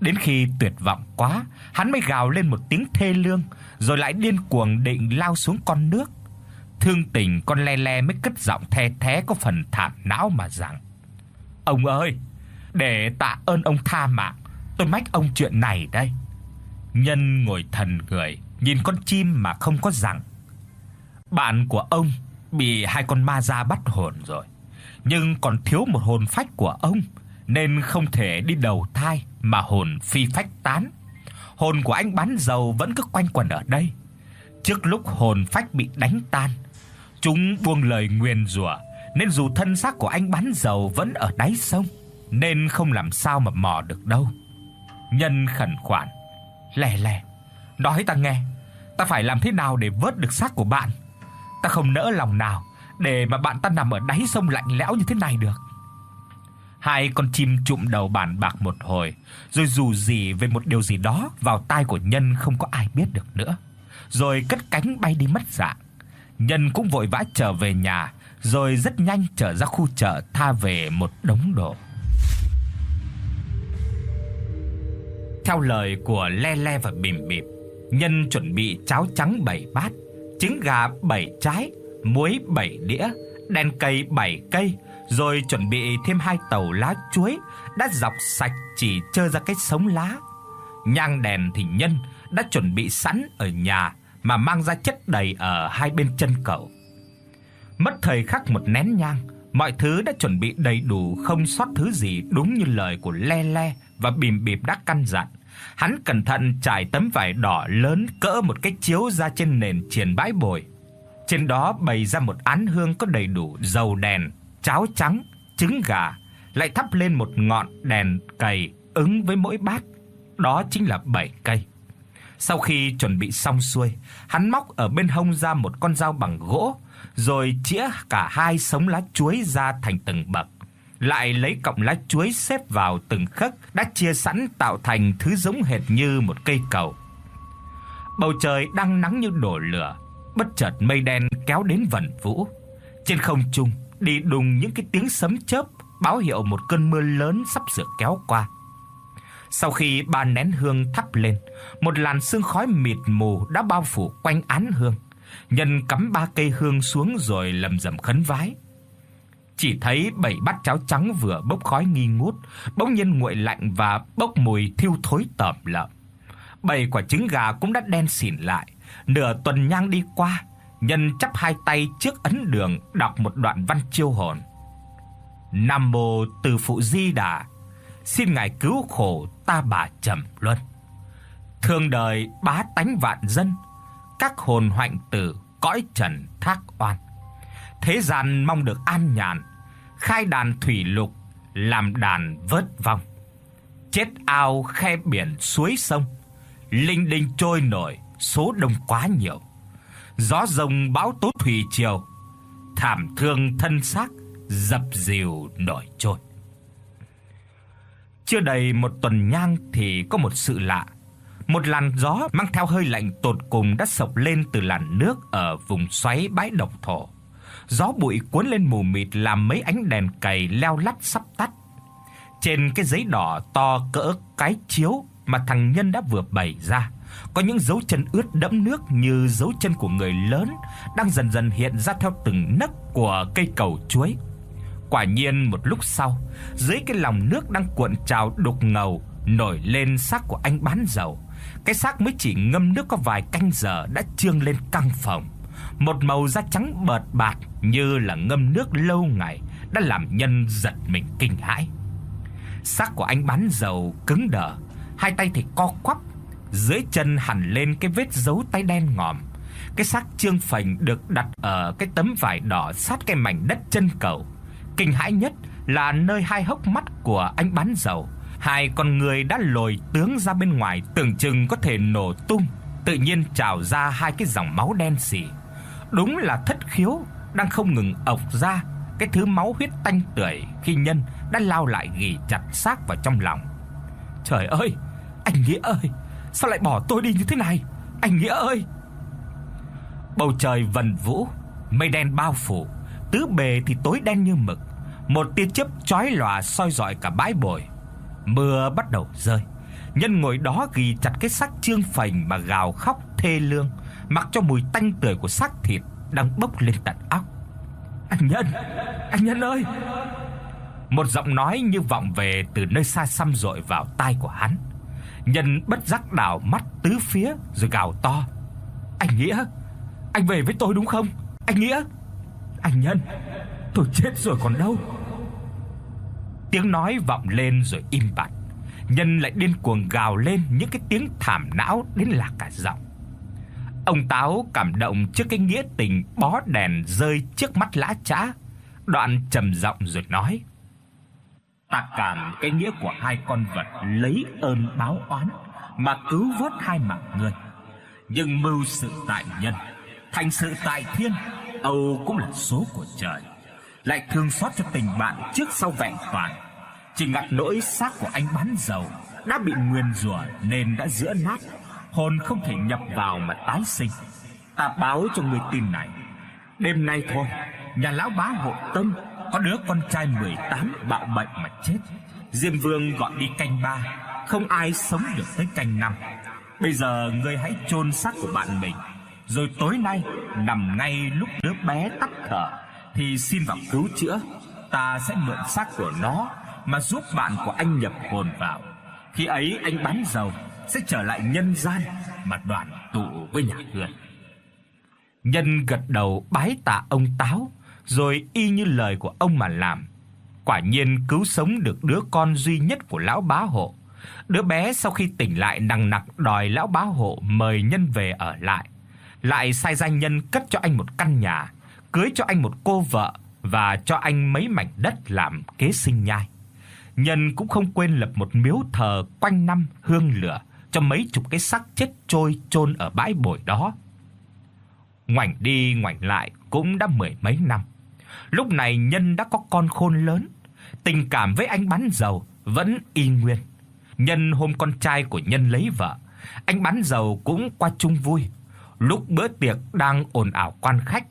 Đến khi tuyệt vọng quá, hắn mới gào lên một tiếng thê lương, rồi lại điên cuồng định lao xuống con nước. Thương tình con le le mới cất giọng the thé có phần thảm não mà rằng: "Ông ơi, để tạ ơn ông tha mạng, tôi mách ông chuyện này đây." Nhân ngồi thần người, nhìn con chim mà không có rằng. Bạn của ông bị hai con ma da bắt hồn rồi, nhưng còn thiếu một hồn phách của ông nên không thể đi đầu thai mà hồn phi phách tán. Hồn của anh bán dầu vẫn cứ quanh quẩn ở đây. Trước lúc hồn phách bị đánh tan, chúng buông lời nguyền rủa nên dù thân xác của anh bán dầu vẫn ở đáy sông nên không làm sao mà mò được đâu. Nhân khẩn khoản, lè lè, nói ta nghe, ta phải làm thế nào để vớt được xác của bạn? Ta không nỡ lòng nào để mà bạn ta nằm ở đáy sông lạnh lẽo như thế này được. Hai con chim chụm đầu bàn bạc một hồi, rồi dù gì về một điều gì đó vào tai của Nhân không có ai biết được nữa. Rồi cất cánh bay đi mất dạng. Nhân cũng vội vã trở về nhà, rồi rất nhanh trở ra khu chợ tha về một đống đồ. Theo lời của Le Le và Bìm Bịp, Nhân chuẩn bị cháo trắng 7 bát, trứng gà 7 trái, muối 7 đĩa, đèn cây 7 cây, rồi chuẩn bị thêm hai tàu lá chuối đã dọc sạch chỉ trơ ra cái sống lá. Nhang đèn thì Nhân đã chuẩn bị sẵn ở nhà mà mang ra chất đầy ở hai bên chân cầu. Mất thời khắc một nén nhang, mọi thứ đã chuẩn bị đầy đủ không sót thứ gì đúng như lời của Le Le và Bìm Bịp đã căn dặn. Hắn cẩn thận trải tấm vải đỏ lớn cỡ một cái chiếu ra trên nền triền bãi bồi. Trên đó bày ra một án hương có đầy đủ dầu đèn, cháo trắng, trứng gà, lại thắp lên một ngọn đèn cầy ứng với mỗi bát. Đó chính là bảy cây. Sau khi chuẩn bị xong xuôi, hắn móc ở bên hông ra một con dao bằng gỗ, rồi chĩa cả hai sống lá chuối ra thành từng bậc. Lại lấy cọng lá chuối xếp vào từng khắc đã chia sẵn tạo thành thứ giống hệt như một cây cầu. Bầu trời đang nắng như đổ lửa, bất chợt mây đen kéo đến vần vũ. Trên không trung đi đùng những cái tiếng sấm chớp báo hiệu một cơn mưa lớn sắp sửa kéo qua. Sau khi ba nén hương thắp lên, một làn sương khói mịt mù đã bao phủ quanh án hương. Nhân cắm ba cây hương xuống rồi lầm rầm khấn vái. Chỉ thấy bảy bát cháo trắng vừa bốc khói nghi ngút, bỗng nhiên nguội lạnh và bốc mùi thiêu thối tẩm lợm. Bảy quả trứng gà cũng đã đen xỉn lại, nửa tuần nhang đi qua, nhân chắp hai tay trước ấn đường đọc một đoạn văn chiêu hồn. Nam mô Từ phụ Di Đà, xin ngài cứu khổ ta bà trầm luân. Thương đời bá tánh vạn dân, các hồn hoạnh tử cõi trần thác oan. Thế gian mong được an nhàn, khai đàn thủy lục, làm đàn vớt vong. Chết ao khe biển suối sông, linh đinh trôi nổi, số đông quá nhiều. Gió rồng bão tố thủy triều, thảm thương thân xác dập dìu nổi trôi. Chưa đầy một tuần nhang thì có một sự lạ. Một làn gió mang theo hơi lạnh tột cùng đã sộc lên từ làn nước ở vùng xoáy bãi độc thổ. Gió bụi cuốn lên mù mịt làm mấy ánh đèn cầy leo lắt sắp tắt. Trên cái giấy đỏ to cỡ cái chiếu mà thằng Nhân đã vừa bày ra, có những dấu chân ướt đẫm nước như dấu chân của người lớn đang dần dần hiện ra theo từng nấc của cây cầu chuối. Quả nhiên một lúc sau, dưới cái lòng nước đang cuộn trào đục ngầu nổi lên xác của anh bán dầu. Cái xác mới chỉ ngâm nước có vài canh giờ đã trương lên căng phồng, một màu da trắng bợt bạt như là ngâm nước lâu ngày đã làm nhân giật mình kinh hãi. Xác của anh bán dầu cứng đờ, hai tay thì co quắp, dưới chân hằn lên cái vết dấu tay đen ngòm. Cái xác trương phành được đặt ở cái tấm vải đỏ sát cái mảnh đất chân cầu. Kinh hãi nhất là nơi hai hốc mắt của anh bán dầu, hai con người đã lồi tướng ra bên ngoài tưởng chừng có thể nổ tung, tự nhiên trào ra hai cái dòng máu đen sì. Đúng là thất khiếu đang không ngừng ộc ra cái thứ máu huyết tanh tưởi khi nhân đã lao lại ghì chặt xác vào trong lòng. Trời ơi, anh Nghĩa ơi, sao lại bỏ tôi đi như thế này? Anh Nghĩa ơi. Bầu trời vần vũ, mây đen bao phủ, tứ bề thì tối đen như mực, một tia chớp chói lòa soi rọi cả bãi bồi. Mưa bắt đầu rơi. Nhân ngồi đó ghì chặt cái xác trương phành mà gào khóc thê lương, mặc cho mùi tanh tưởi của xác thịt đang bốc lên tận óc. "Anh Nhân, anh Nhân ơi!" Một giọng nói như vọng về từ nơi xa xăm dội vào tai của hắn. Nhân bất giác đảo mắt tứ phía rồi gào to: "Anh Nghĩa, anh về với tôi đúng không? Anh Nghĩa!" "Anh Nhân, tôi chết rồi còn đâu." Tiếng nói vọng lên rồi im bặt. Nhân lại điên cuồng gào lên những cái tiếng thảm não đến lạc cả giọng. Ông Táo cảm động trước cái nghĩa tình bó đèn rơi trước mắt lã chã, đoạn trầm giọng rồi nói: "Ta cảm cái nghĩa của hai con vật lấy ơn báo oán mà cứu vớt hai mạng người, nhưng mưu sự tại nhân, thành sự tại thiên, âu cũng là số của trời." lại thương xót cho tình bạn trước sau vẹn toàn. Chỉ ngặt nỗi xác của anh bán dầu đã bị nguyền rủa nên đã giữa nát, hồn không thể nhập vào mà tái sinh. Ta báo cho người tin này, đêm nay thôi, nhà lão bá hộ tâm có đứa con trai 18 bạo bệnh mà chết. Diêm Vương gọi đi canh ba, không ai sống được tới canh năm. Bây giờ ngươi hãy chôn xác của bạn mình, rồi tối nay nằm ngay lúc đứa bé tắt thở thì xin vào cứu chữa, ta sẽ mượn xác của nó mà giúp bạn của anh nhập hồn vào. Khi ấy anh bán dầu sẽ trở lại nhân gian mà đoàn tụ với nhà Huyền. Nhân gật đầu bái tạ ông Táo, rồi y như lời của ông mà làm. Quả nhiên cứu sống được đứa con duy nhất của lão bá hộ. Đứa bé sau khi tỉnh lại nằng nặc đòi lão bá hộ mời nhân về ở lại, lại sai gia nhân cất cho anh một căn nhà cưới cho anh một cô vợ và cho anh mấy mảnh đất làm kế sinh nhai. Nhân cũng không quên lập một miếu thờ quanh năm hương lửa cho mấy chục cái xác chết trôi chôn ở bãi bồi đó. Ngoảnh đi ngoảnh lại cũng đã mười mấy năm. Lúc này Nhân đã có con khôn lớn, tình cảm với anh bán dầu vẫn y nguyên. Nhân hôm con trai của Nhân lấy vợ, anh bán dầu cũng qua chung vui. Lúc bữa tiệc đang ồn ào quan khách,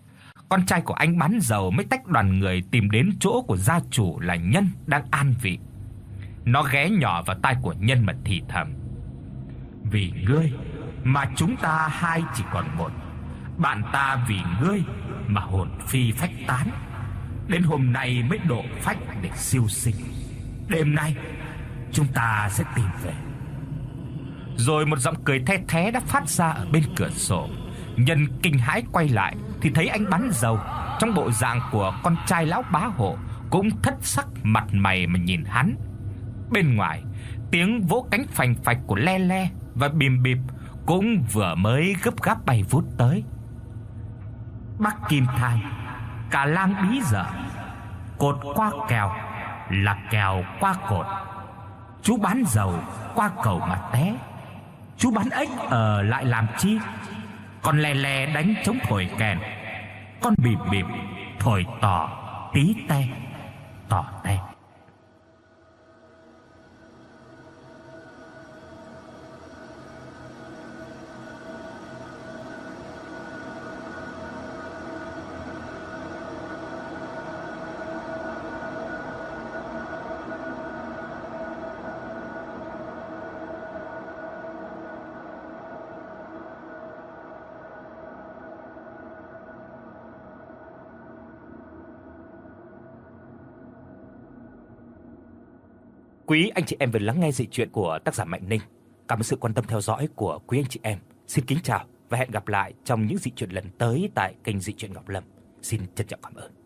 con trai của anh bán dầu mới tách đoàn người tìm đến chỗ của gia chủ là Nhân đang an vị. Nó ghé nhỏ vào tai của Nhân mà thì thầm: "Vì ngươi mà chúng ta hai chỉ còn một. Bạn ta vì ngươi mà hồn phi phách tán, đến hôm nay mới độ phách để siêu sinh. Đêm nay chúng ta sẽ tìm về." Rồi một giọng cười the thé đã phát ra ở bên cửa sổ. Nhân kinh hãi quay lại thì thấy anh bắn dầu trong bộ dạng của con trai lão bá hộ cũng thất sắc mặt mày mà nhìn hắn. Bên ngoài, tiếng vỗ cánh phành phạch của le le và bìm bịp cũng vừa mới gấp gáp bay vút tới. Bắc Kim Thang, cả lang bí dở, cột qua kèo là kèo qua cột. Chú bán dầu qua cầu mà té. Chú bán ếch ở lại làm chi? Con lè lè đánh chống thổi kèn. Con bịp bịp thổi tỏ tí te, tỏ te. Quý anh chị em vừa lắng nghe dị truyện của tác giả Mạnh Ninh. Cảm ơn sự quan tâm theo dõi của quý anh chị em. Xin kính chào và hẹn gặp lại trong những dị truyện lần tới tại kênh dị truyện Ngọc Lâm. Xin trân trọng cảm ơn.